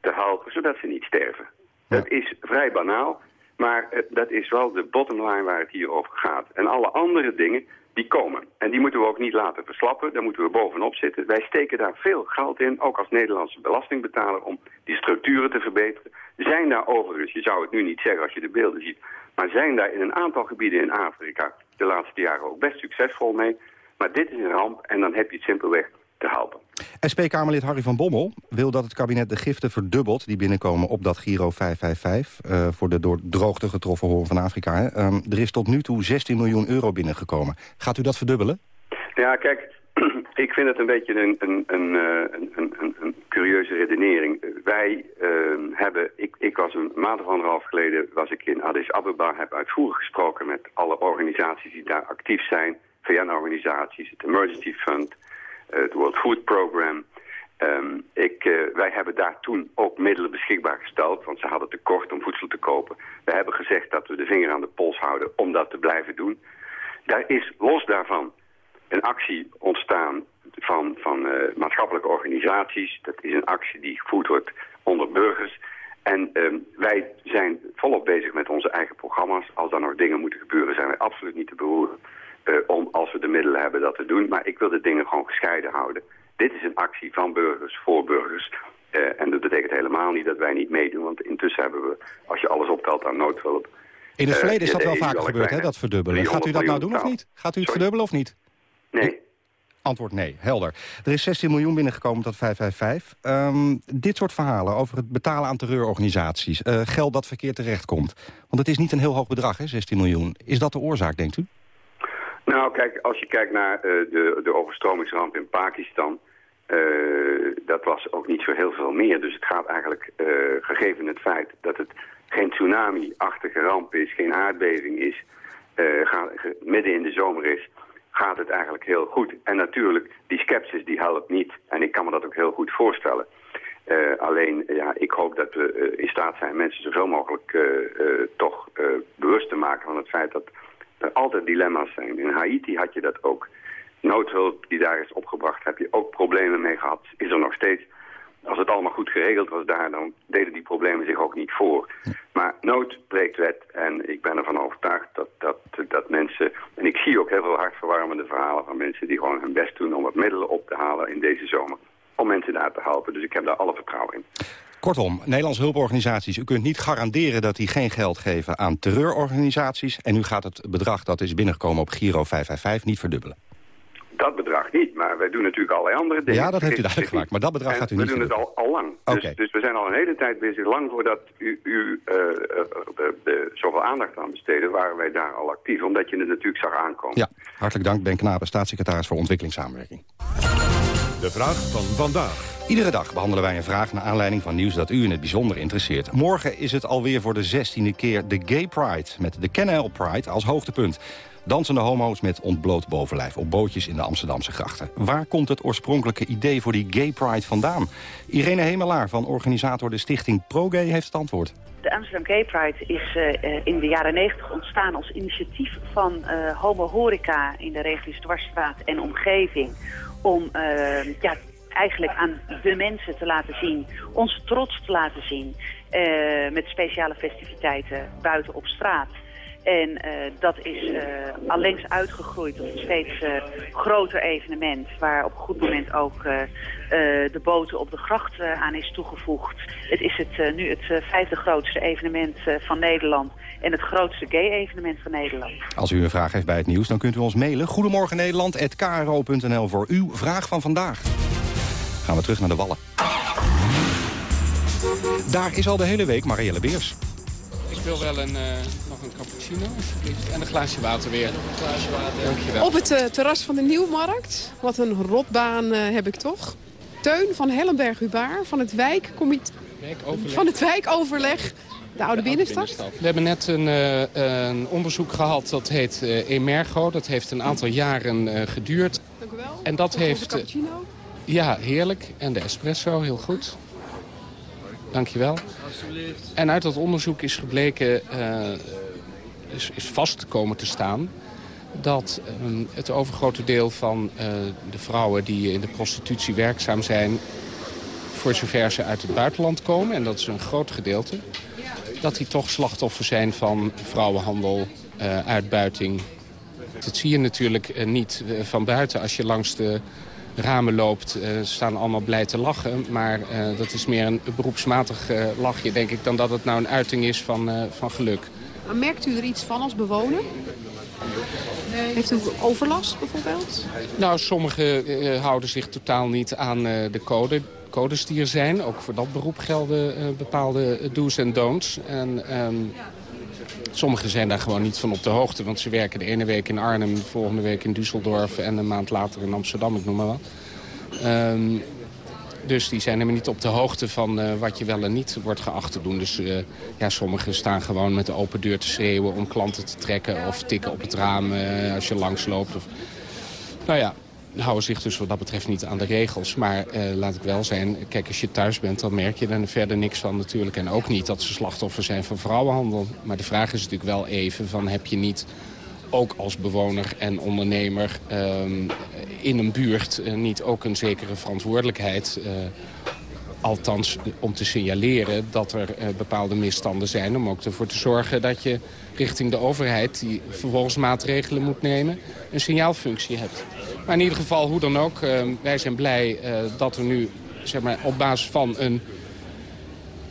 te helpen... zodat ze niet sterven. Dat is vrij banaal, maar eh, dat is wel de bottomline waar het hier over gaat. En alle andere dingen, die komen. En die moeten we ook niet laten verslappen, daar moeten we bovenop zitten. Wij steken daar veel geld in, ook als Nederlandse belastingbetaler... om die structuren te verbeteren. Zijn daar overigens, je zou het nu niet zeggen als je de beelden ziet... maar zijn daar in een aantal gebieden in Afrika de laatste jaren ook best succesvol mee... Maar dit is een ramp en dan heb je het simpelweg te helpen. SP-Kamerlid Harry van Bommel wil dat het kabinet de giften verdubbelt... die binnenkomen op dat Giro 555 uh, voor de door droogte getroffen horen van Afrika. Um, er is tot nu toe 16 miljoen euro binnengekomen. Gaat u dat verdubbelen? Ja, kijk, ik vind het een beetje een, een, een, een, een, een curieuze redenering. Wij uh, hebben, ik, ik was een maand of anderhalf geleden was ik in Addis Ababa... heb uitvoerig gesproken met alle organisaties die daar actief zijn... VN-organisaties, het Emergency Fund, het World Food Program. Um, ik, uh, wij hebben daar toen ook middelen beschikbaar gesteld, want ze hadden tekort om voedsel te kopen. We hebben gezegd dat we de vinger aan de pols houden om dat te blijven doen. Daar is los daarvan een actie ontstaan van, van uh, maatschappelijke organisaties. Dat is een actie die gevoerd wordt onder burgers. En um, wij zijn volop bezig met onze eigen programma's. Als daar nog dingen moeten gebeuren, zijn wij absoluut niet te beroeren. Uh, om, als we de middelen hebben, dat te doen. Maar ik wil de dingen gewoon gescheiden houden. Dit is een actie van burgers, voor burgers. Uh, en dat betekent helemaal niet dat wij niet meedoen. Want intussen hebben we, als je alles optelt aan noodhulp... In het verleden uh, is dat wel vaker gebeurd, hè, dat verdubbelen. Gaat u dat nou doen of niet? Gaat u het Sorry? verdubbelen of niet? Nee. Antwoord nee, helder. Er is 16 miljoen binnengekomen tot 555. Um, dit soort verhalen over het betalen aan terreurorganisaties... Uh, geld dat verkeerd terechtkomt. Want het is niet een heel hoog bedrag, hè, 16 miljoen. Is dat de oorzaak, denkt u? Nou, kijk, als je kijkt naar uh, de, de overstromingsramp in Pakistan... Uh, dat was ook niet zo heel veel meer. Dus het gaat eigenlijk, uh, gegeven het feit dat het geen tsunami-achtige ramp is... geen aardbeving is, gaat, midden in de zomer is... gaat het eigenlijk heel goed. En natuurlijk, die skepsis die helpt niet. En ik kan me dat ook heel goed voorstellen. alleen, ja, ik hoop dat we in staat zijn mensen zoveel mogelijk toch bewust te maken van het feit dat er altijd dilemma's zijn. In Haiti had je dat ook. Noodhulp die daar is opgebracht, heb je ook problemen mee gehad. Is er nog steeds. Als het allemaal goed geregeld was daar, dan deden die problemen zich ook niet voor. Maar nood breekt wet en ik ben ervan overtuigd dat, dat, dat mensen... En ik zie ook heel veel hartverwarmende verhalen van mensen die gewoon hun best doen om wat middelen op te halen in deze zomer. Om mensen daar te helpen. Dus ik heb daar alle vertrouwen in. Kortom, Nederlandse hulporganisaties, u kunt niet garanderen dat die geen geld geven aan terreurorganisaties. En u gaat het bedrag dat is binnengekomen op Giro 555 niet verdubbelen. dat bedrag niet, maar wij doen natuurlijk allerlei andere dingen. Ja, dat heeft u duidelijk gemaakt, maar dat bedrag en gaat u we niet doen doen. het al, al lang. Dus, dus we zijn al een hele tijd bezig, lang voordat u, u uh, de, de, zoveel aandacht aan besteden, waren wij daar al actief, omdat je het natuurlijk zag aankomen. Ja, hartelijk dank Ben Knapen, staatssecretaris voor ontwikkelingssamenwerking. De vraag van vandaag. Iedere dag behandelen wij een vraag naar aanleiding van nieuws dat u in het bijzonder interesseert. Morgen is het alweer voor de zestiende keer de Gay Pride, met de Canal Pride als hoogtepunt. Dansende homo's met ontbloot bovenlijf op bootjes in de Amsterdamse grachten. Waar komt het oorspronkelijke idee voor die Gay Pride vandaan? Irene Hemelaar van organisator de stichting ProGay heeft het antwoord. De Amsterdam Gay Pride is uh, in de jaren 90 ontstaan als initiatief van uh, homo horeca in de regio's Dwarsstraat en omgeving. Om uh, ja, eigenlijk aan de mensen te laten zien, onze trots te laten zien. met speciale festiviteiten buiten op straat. En uh, dat is uh, allengs uitgegroeid tot een steeds groter evenement... waar op een goed moment ook de boten op de gracht aan is toegevoegd. Het is het, nu het vijfde grootste evenement van Nederland... en het grootste gay-evenement van Nederland. Als u een vraag heeft bij het nieuws, dan kunt u ons mailen. Goedemorgen Nederland@kro.nl voor uw vraag van vandaag. Gaan we terug naar de Wallen. Daar is al de hele week Marielle Beers. Ik wil wel een, uh, nog een cappuccino, alsjeblieft. En een glaasje water weer. Een glaasje water. Dankjewel. Op het uh, terras van de Nieuwmarkt. Wat een rotbaan uh, heb ik toch. Teun van Hellenberg-Hubaar van het wijkcomité... Van het wijkoverleg. De oude, de binnenstad. We hebben net een, een, onderzoek gehad dat heet Emergo. Dat heeft een aantal jaren geduurd. Dank u wel. En dat heeft... Cappuccino. Ja, heerlijk. En de espresso, heel goed. Dankjewel. En uit dat onderzoek is gebleken, is, is vast te komen te staan... dat um, het overgrote deel van uh, de vrouwen die in de prostitutie werkzaam zijn... voor zover ze uit het buitenland komen, en dat is een groot gedeelte... dat die toch slachtoffer zijn van vrouwenhandel, uh, uitbuiting. Dat zie je natuurlijk niet van buiten als je langs de ramen loopt, staan allemaal blij te lachen. Maar dat is meer een beroepsmatig lachje, denk ik, dan dat het nou een uiting is van, van geluk. Maar merkt u er iets van als bewoner? Heeft u overlast bijvoorbeeld? Nou, sommigen houden zich totaal niet aan de code, codes die er zijn. Ook voor dat beroep gelden bepaalde do's en don'ts. En, um, Sommigen zijn daar gewoon niet van op de hoogte. Want ze werken de ene week in Arnhem, de volgende week in Düsseldorf... en een maand later in Amsterdam, ik noem maar wat. Um, dus die zijn helemaal niet op de hoogte van uh, wat je wel en niet wordt geacht te doen. Dus uh, ja, sommigen staan gewoon met de open deur te schreeuwen om klanten te trekken... of tikken op het raam uh, als je langs loopt. Of... Nou ja, houden zich dus wat dat betreft niet aan de regels. Maar laat ik wel zijn, kijk, als je thuis bent, dan merk je er verder niks van natuurlijk. En ook niet dat ze slachtoffer zijn van vrouwenhandel. Maar de vraag is natuurlijk wel even van, heb je niet ook als bewoner en ondernemer um, in een buurt uh, niet ook een zekere verantwoordelijkheid... Uh, althans om te signaleren dat er uh, bepaalde misstanden zijn... om ook ervoor te zorgen dat je richting de overheid... die vervolgens maatregelen moet nemen, een signaalfunctie hebt. Maar in ieder geval, hoe dan ook, uh, wij zijn blij dat er nu zeg maar, op basis van een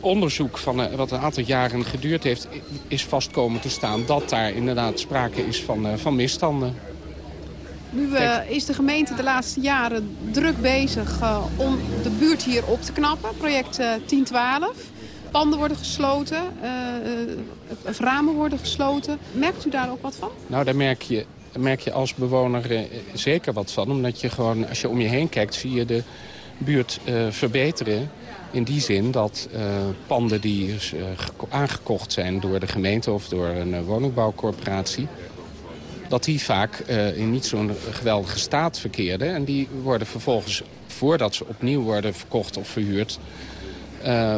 onderzoek van uh, wat een aantal jaren geduurd heeft... is vastkomen te staan dat daar inderdaad sprake is van, van misstanden. Nu is de gemeente de laatste jaren druk bezig om de buurt hier op te knappen. Project 1012. Panden worden gesloten, ramen worden gesloten. Merkt u daar ook wat van? Nou, daar merk je merk je als bewoner uh, zeker wat van. Omdat je gewoon, als je om je heen kijkt, zie je de buurt uh, verbeteren. In die zin dat uh, panden die aangekocht zijn door de gemeente of door een woningbouwcorporatie... dat die vaak in niet zo'n geweldige staat verkeerden. En die worden vervolgens, voordat ze opnieuw worden verkocht of verhuurd...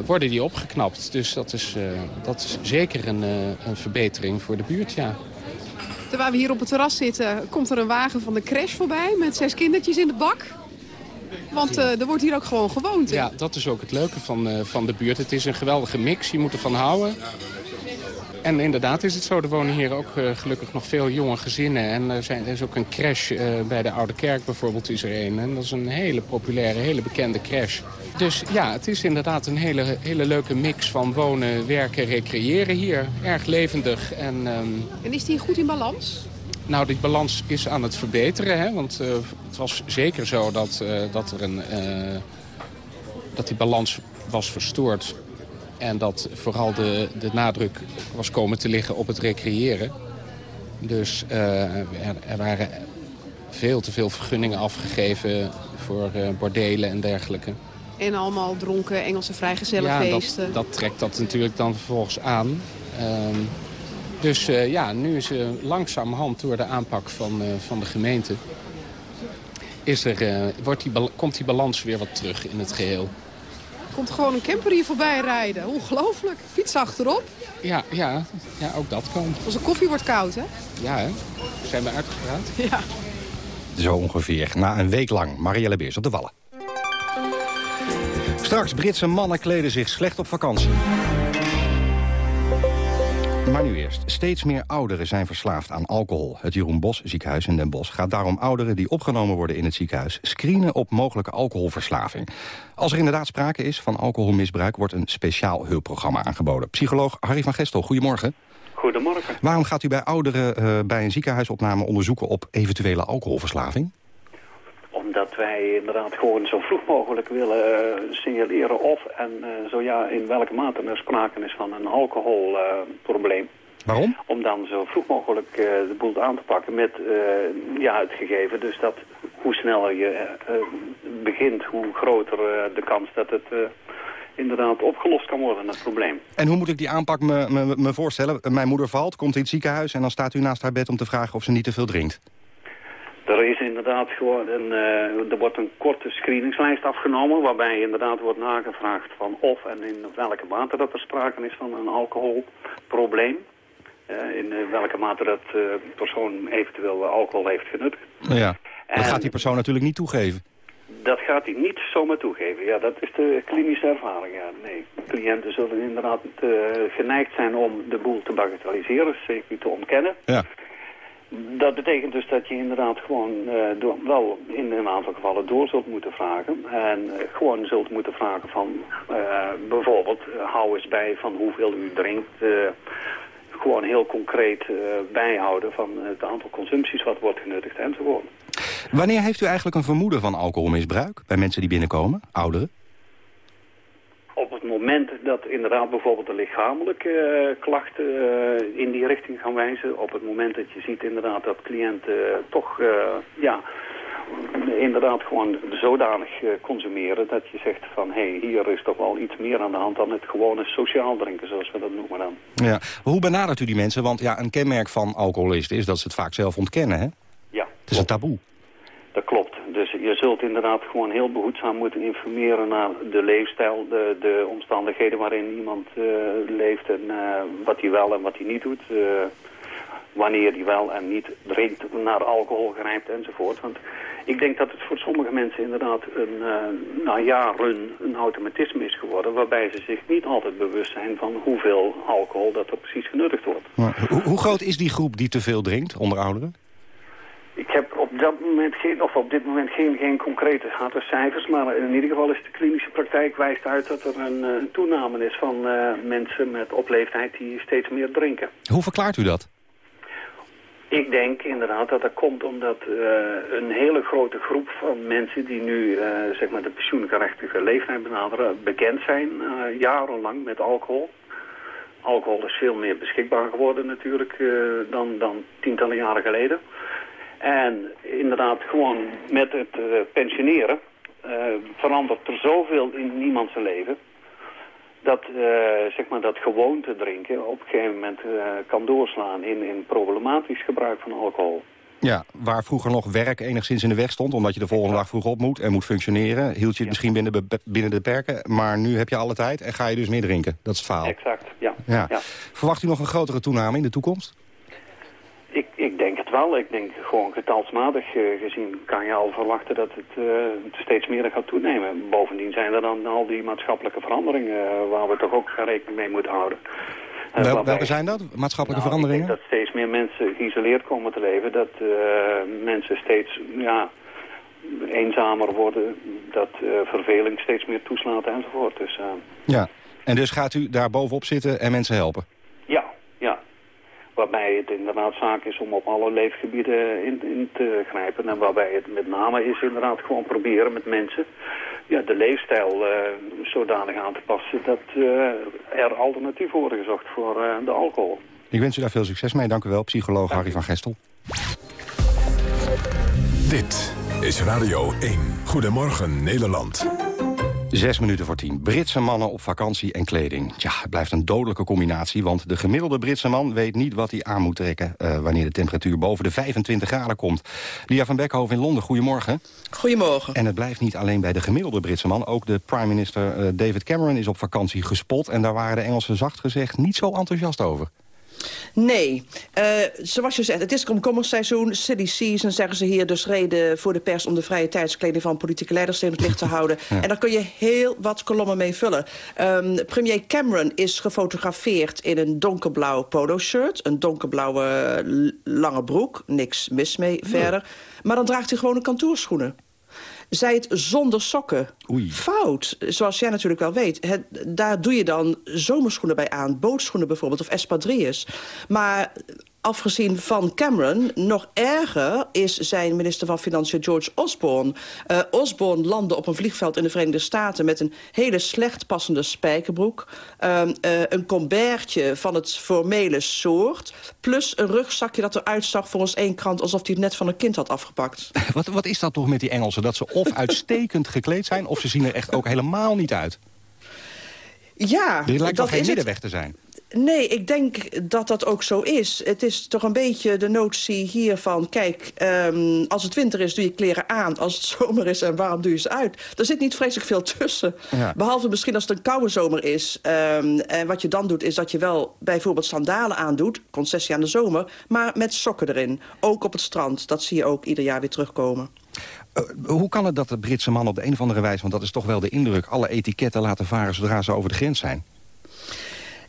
worden die opgeknapt. Dus dat is, dat is zeker een, een verbetering voor de buurt, ja. Terwijl we hier op het terras zitten, komt er een wagen van de crash voorbij... met zes kindertjes in de bak. Want uh, er wordt hier ook gewoon gewoond. Hè? Ja, dat is ook het leuke van, uh, van de buurt. Het is een geweldige mix, je moet ervan houden. En inderdaad is het zo, er wonen hier ook uh, gelukkig nog veel jonge gezinnen. En er, zijn, er is ook een crash bij de Oude Kerk bijvoorbeeld is er een. En dat is een hele populaire, hele bekende crash. Dus ja, het is inderdaad een hele, hele leuke mix van wonen, werken, recreëren hier. Erg levendig. En, um... en is die goed in balans? Nou, die balans is aan het verbeteren. Hè? Want uh, het was zeker zo dat, uh, dat, er een, uh, dat die balans was verstoord. En dat vooral de, de nadruk was komen te liggen op het recreëren. Dus er, er, waren veel te veel vergunningen afgegeven voor bordelen en dergelijke. En allemaal dronken Engelse vrijgezellenfeesten. Ja, dat, dat trekt dat natuurlijk dan vervolgens aan. Uh, dus uh, ja, nu is uh, langzamerhand door de aanpak van, uh, van de gemeente... Is er, wordt die, komt die balans weer wat terug in het geheel. Komt gewoon een camper hier voorbij rijden. Ongelooflijk. Fiets achterop. Ja, ja, ja ook dat kan. Onze koffie wordt koud, hè? Ja, hè? Zijn we uitgepraat? Ja. Zo ongeveer. Na een week lang. Marielle Beers op de Wallen. Straks Britse mannen kleden zich slecht op vakantie. Maar nu eerst. Steeds meer ouderen zijn verslaafd aan alcohol. Het Jeroen Bos ziekenhuis in Den Bosch gaat daarom ouderen die opgenomen worden in het ziekenhuis screenen op mogelijke alcoholverslaving. Als er inderdaad sprake is van alcoholmisbruik wordt een speciaal hulpprogramma aangeboden. Psycholoog Harry van Gestel, goedemorgen. Goedemorgen. Waarom gaat u bij ouderen uh, bij een ziekenhuisopname onderzoeken op eventuele alcoholverslaving? Omdat wij inderdaad gewoon zo vroeg mogelijk willen uh, signaleren of en uh, zo ja in welke mate er sprake is van een alcoholprobleem. Waarom? Om dan zo vroeg mogelijk uh, de boel aan te pakken met ja, het gegeven. Dus dat hoe sneller je begint, hoe groter de kans dat het inderdaad opgelost kan worden, het probleem. En hoe moet ik die aanpak me, me, me voorstellen? Mijn moeder valt, komt in het ziekenhuis en dan staat u naast haar bed om te vragen of ze niet te veel drinkt. Er is inderdaad gewoon een, uh, er wordt een korte screeningslijst afgenomen... waarbij inderdaad wordt nagevraagd van of en in welke mate dat er sprake is van een alcoholprobleem. Uh, in welke mate dat uh, persoon eventueel alcohol heeft genuttigd. Ja, dat gaat die persoon natuurlijk niet toegeven. Dat gaat hij niet zomaar toegeven. Ja, dat is de klinische ervaring. Ja, nee, cliënten zullen inderdaad geneigd zijn om de boel te bagatelliseren, zeker te ontkennen. Ja. Dat betekent dus dat je inderdaad gewoon uh, door, wel in een aantal gevallen door zult moeten vragen. En uh, gewoon zult moeten vragen van uh, bijvoorbeeld hou eens bij van hoeveel u drinkt. gewoon heel concreet bijhouden van het aantal consumpties wat wordt genuttigd enzovoort. Wanneer heeft u eigenlijk een vermoeden van alcoholmisbruik bij mensen die binnenkomen, ouderen? Op het moment dat inderdaad bijvoorbeeld de lichamelijke uh, klachten uh, in die richting gaan wijzen... op het moment dat je ziet inderdaad dat cliënten uh, toch ja, inderdaad gewoon zodanig consumeren... dat je zegt van hé, hey, hier is toch wel iets meer aan de hand dan het gewone sociaal drinken, zoals we dat noemen dan. Ja. Hoe benadert u die mensen? Want ja, een kenmerk van alcoholisten is dat ze het vaak zelf ontkennen, hè? Ja. Het is een taboe. Dat klopt. Dus je zult inderdaad gewoon heel behoedzaam moeten informeren naar de leefstijl, de, de omstandigheden waarin iemand uh, leeft en uh, wat hij wel en wat hij niet doet. Uh, wanneer hij wel en niet drinkt, naar alcohol grijpt enzovoort. Want ik denk dat het voor sommige mensen inderdaad een, na jaren een automatisme is geworden... waarbij ze zich niet altijd bewust zijn van hoeveel alcohol dat er precies genuttigd wordt. Maar hoe, hoe groot is die groep die te veel drinkt onder ouderen? Ik heb dat moment geen, of op dit moment geen, geen concrete harde cijfers, maar in ieder geval is de klinische praktijk wijst uit dat er een, een toename is van uh, mensen met opleefdheid die steeds meer drinken. Hoe verklaart u dat? Ik denk inderdaad dat dat komt omdat uh, een hele grote groep van mensen die nu uh, zeg maar de pensioengerechtige leeftijd benaderen bekend zijn jarenlang met alcohol. Alcohol is veel meer beschikbaar geworden natuurlijk dan, dan tientallen jaren geleden. En inderdaad, gewoon met het uh, pensioneren uh, verandert er zoveel in iemands leven... dat uh, zeg maar dat gewoonte drinken op een gegeven moment kan doorslaan in, in problematisch gebruik van alcohol. Ja, waar vroeger nog werk enigszins in de weg stond... omdat je de volgende dag vroeg op moet en moet functioneren... hield je het ja. misschien binnen, binnen de perken, maar nu heb je alle tijd... en ga je dus meer drinken. Dat is het verhaal. Exact, ja. ja. ja. Verwacht u nog een grotere toename in de toekomst? Ik, ik denk het wel. Ik denk gewoon getalsmatig uh, gezien kan je al verwachten dat het uh, steeds meer gaat toenemen. Bovendien zijn er dan al die maatschappelijke veranderingen uh, waar we toch ook rekening mee moeten houden. Wel, welke zijn dat, maatschappelijke nou, veranderingen? Ik denk dat steeds meer mensen geïsoleerd komen te leven. Dat mensen steeds ja, eenzamer worden. Dat verveling steeds meer toeslaat enzovoort. Dus, ja, en dus gaat u daar bovenop zitten en mensen helpen? Waarbij het inderdaad zaak is om op alle leefgebieden in, in, te grijpen. En waarbij het met name is inderdaad gewoon proberen met mensen ja, de leefstijl uh, zodanig aan te passen dat er alternatieven worden gezocht voor de alcohol. Ik wens u daar veel succes mee. Dank u wel, psycholoog Harry van Gestel. Dit is Radio 1. Goedemorgen Nederland. Zes minuten voor tien. Britse mannen op vakantie en kleding. Ja, het blijft een dodelijke combinatie, want de gemiddelde Britse man weet niet wat hij aan moet trekken uh, wanneer de temperatuur boven de 25 graden komt. Lia van Beckhoven in Londen, goedemorgen. Goedemorgen. En het blijft niet alleen bij de gemiddelde Britse man. Ook de prime minister uh, David Cameron is op vakantie gespot en daar waren de Engelsen zacht gezegd niet zo enthousiast over. Nee, uh, zoals je zegt, het is komkommerseizoen, silly season, zeggen ze hier. Dus reden voor de pers om de vrije tijdskleding van politieke leiders in het licht te houden. En daar kun je heel wat kolommen mee vullen. Um, premier Cameron is gefotografeerd in een donkerblauw polo-shirt. Een donkerblauwe lange broek, niks mis mee verder. Maar dan draagt hij gewoon een kantoorschoenen zij het zonder sokken. Oei. Fout, zoals jij natuurlijk wel weet. Daar doe je dan zomerschoenen bij aan. Bootschoenen bijvoorbeeld, of espadrilles. Maar afgezien van Cameron, nog erger is zijn minister van Financiën George Osborne. Uh, Osborne landde op een vliegveld in de Verenigde Staten... met een hele slecht passende spijkerbroek. Uh, uh, een combertje van het formele soort. Plus een rugzakje dat eruit zag volgens één krant... alsof hij het net van een kind had afgepakt. Wat, wat is dat toch met die Engelsen? Dat ze of uitstekend gekleed zijn... of ze zien er echt ook helemaal niet uit? Ja, Er lijkt wel geen middenweg te zijn. Nee, ik denk dat dat ook zo is. Het is toch een beetje de notie hier van... kijk, um, als het winter is, doe je kleren aan. Als het zomer is, en waarom doe je ze uit? Er zit niet vreselijk veel tussen. Ja. Behalve misschien als het een koude zomer is. Um, en wat je dan doet, is dat je wel bijvoorbeeld sandalen aandoet. Concessie aan de zomer. Maar met sokken erin. Ook op het strand. Dat zie je ook ieder jaar weer terugkomen. Uh, hoe kan het dat de Britse man op de een of andere wijze... want dat is toch wel de indruk... alle etiketten laten varen zodra ze over de grens zijn?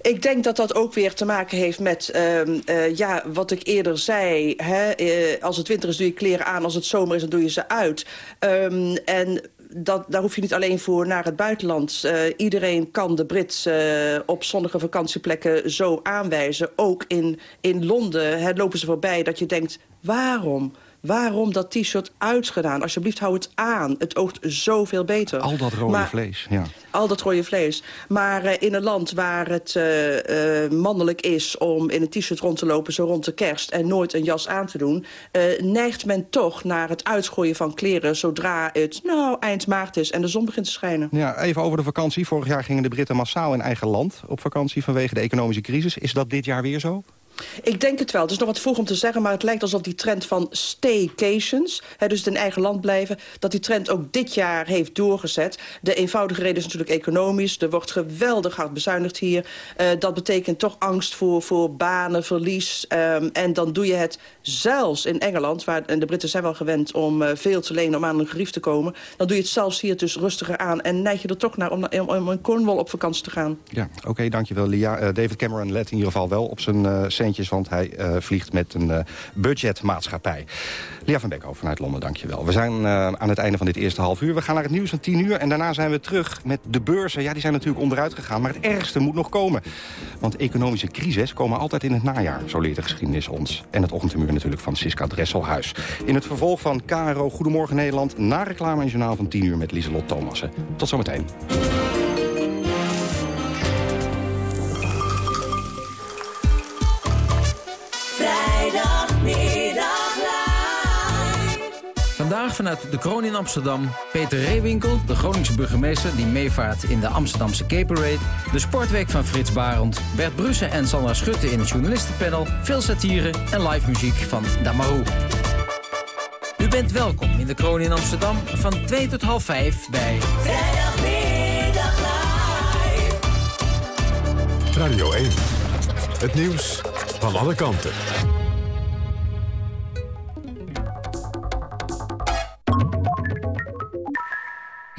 Ik denk dat dat ook weer te maken heeft met uh, uh, ja, wat ik eerder zei. Hè? Uh, als het winter is doe je kleren aan, als het zomer is dan doe je ze uit. Um, en dat, daar hoef je niet alleen voor naar het buitenland. Uh, iedereen kan de Brit uh, op zonnige vakantieplekken zo aanwijzen. Ook in, in Londen lopen ze voorbij dat je denkt, waarom? Waarom dat t-shirt uitgedaan? Alsjeblieft, hou het aan. Het oogt zoveel beter. Al dat rode maar, vlees, ja. Al dat rode vlees. Maar uh, in een land waar het uh, uh, mannelijk is om in een t-shirt rond te lopen... zo rond de kerst en nooit een jas aan te doen... neigt men toch naar het uitgooien van kleren... zodra het nou, eind maart is en de zon begint te schijnen. Ja, even over de vakantie. Vorig jaar gingen de Britten massaal in eigen land op vakantie... vanwege de economische crisis. Is dat dit jaar weer zo? Ik denk het wel. Het is nog wat vroeg om te zeggen, maar het lijkt alsof die trend van staycations, hè, dus in eigen land blijven, dat die trend ook dit jaar heeft doorgezet. De eenvoudige reden is natuurlijk economisch. Er wordt geweldig hard bezuinigd hier. Uh, dat betekent toch angst voor, voor banen, verlies. Um, en dan doe je het zelfs in Engeland, waar de Britten zijn wel gewend om uh, veel te lenen om aan een gerief te komen. Dan doe je het zelfs hier dus rustiger aan en neig je er toch naar om, om, in Cornwall op vakantie te gaan. Ja, oké, dankjewel Lia. Uh, David Cameron let in ieder geval wel op zijn want hij uh, vliegt met een uh, budgetmaatschappij. Lia van Beekhoven vanuit Londen, dankjewel. We zijn uh, aan het einde van dit eerste half uur. We gaan naar het nieuws van 10 uur en daarna zijn we terug met de beurzen. Ja, die zijn natuurlijk onderuit gegaan, maar het ergste moet nog komen. Want economische crises komen altijd in het najaar, zo leert de geschiedenis ons. En het ochtendhumeur natuurlijk van Siska Dresselhuis. In het vervolg van KRO Goedemorgen Nederland... na reclame en journaal van 10 uur met Lieselot Thomassen. Tot zometeen. Vandaag vanuit de Kroon in Amsterdam. Peter Reewinkel, de Groningse burgemeester die meevaart in de Amsterdamse Cape Parade. De sportweek van Frits Barend. Bert Brussen en Sandra Schutte in het journalistenpanel. Veel satire en live muziek van Damarou. U bent welkom in de Kroon in Amsterdam van 2 tot half 5 bij... Vrijdagmiddag live. Radio 1. Het nieuws van alle kanten.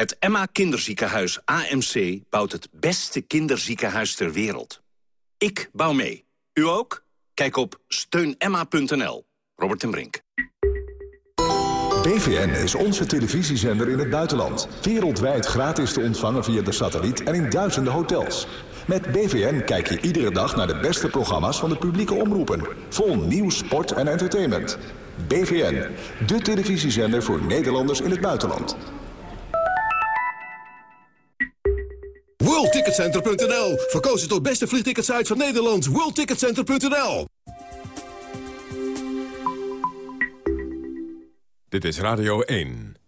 Het Emma Kinderziekenhuis AMC bouwt het beste kinderziekenhuis ter wereld. Ik bouw mee. U ook? Kijk op steunemma.nl. Robert en Brink. BVN is onze televisiezender in het buitenland. Wereldwijd gratis te ontvangen via de satelliet en in duizenden hotels. Met BVN kijk je iedere dag naar de beste programma's van de publieke omroepen. Vol nieuws, sport en entertainment. BVN, de televisiezender voor Nederlanders in het buitenland. WorldTicketCenter.nl Verkozen tot beste vliegticketsite van Nederland. WorldTicketCenter.nl Dit is Radio 1.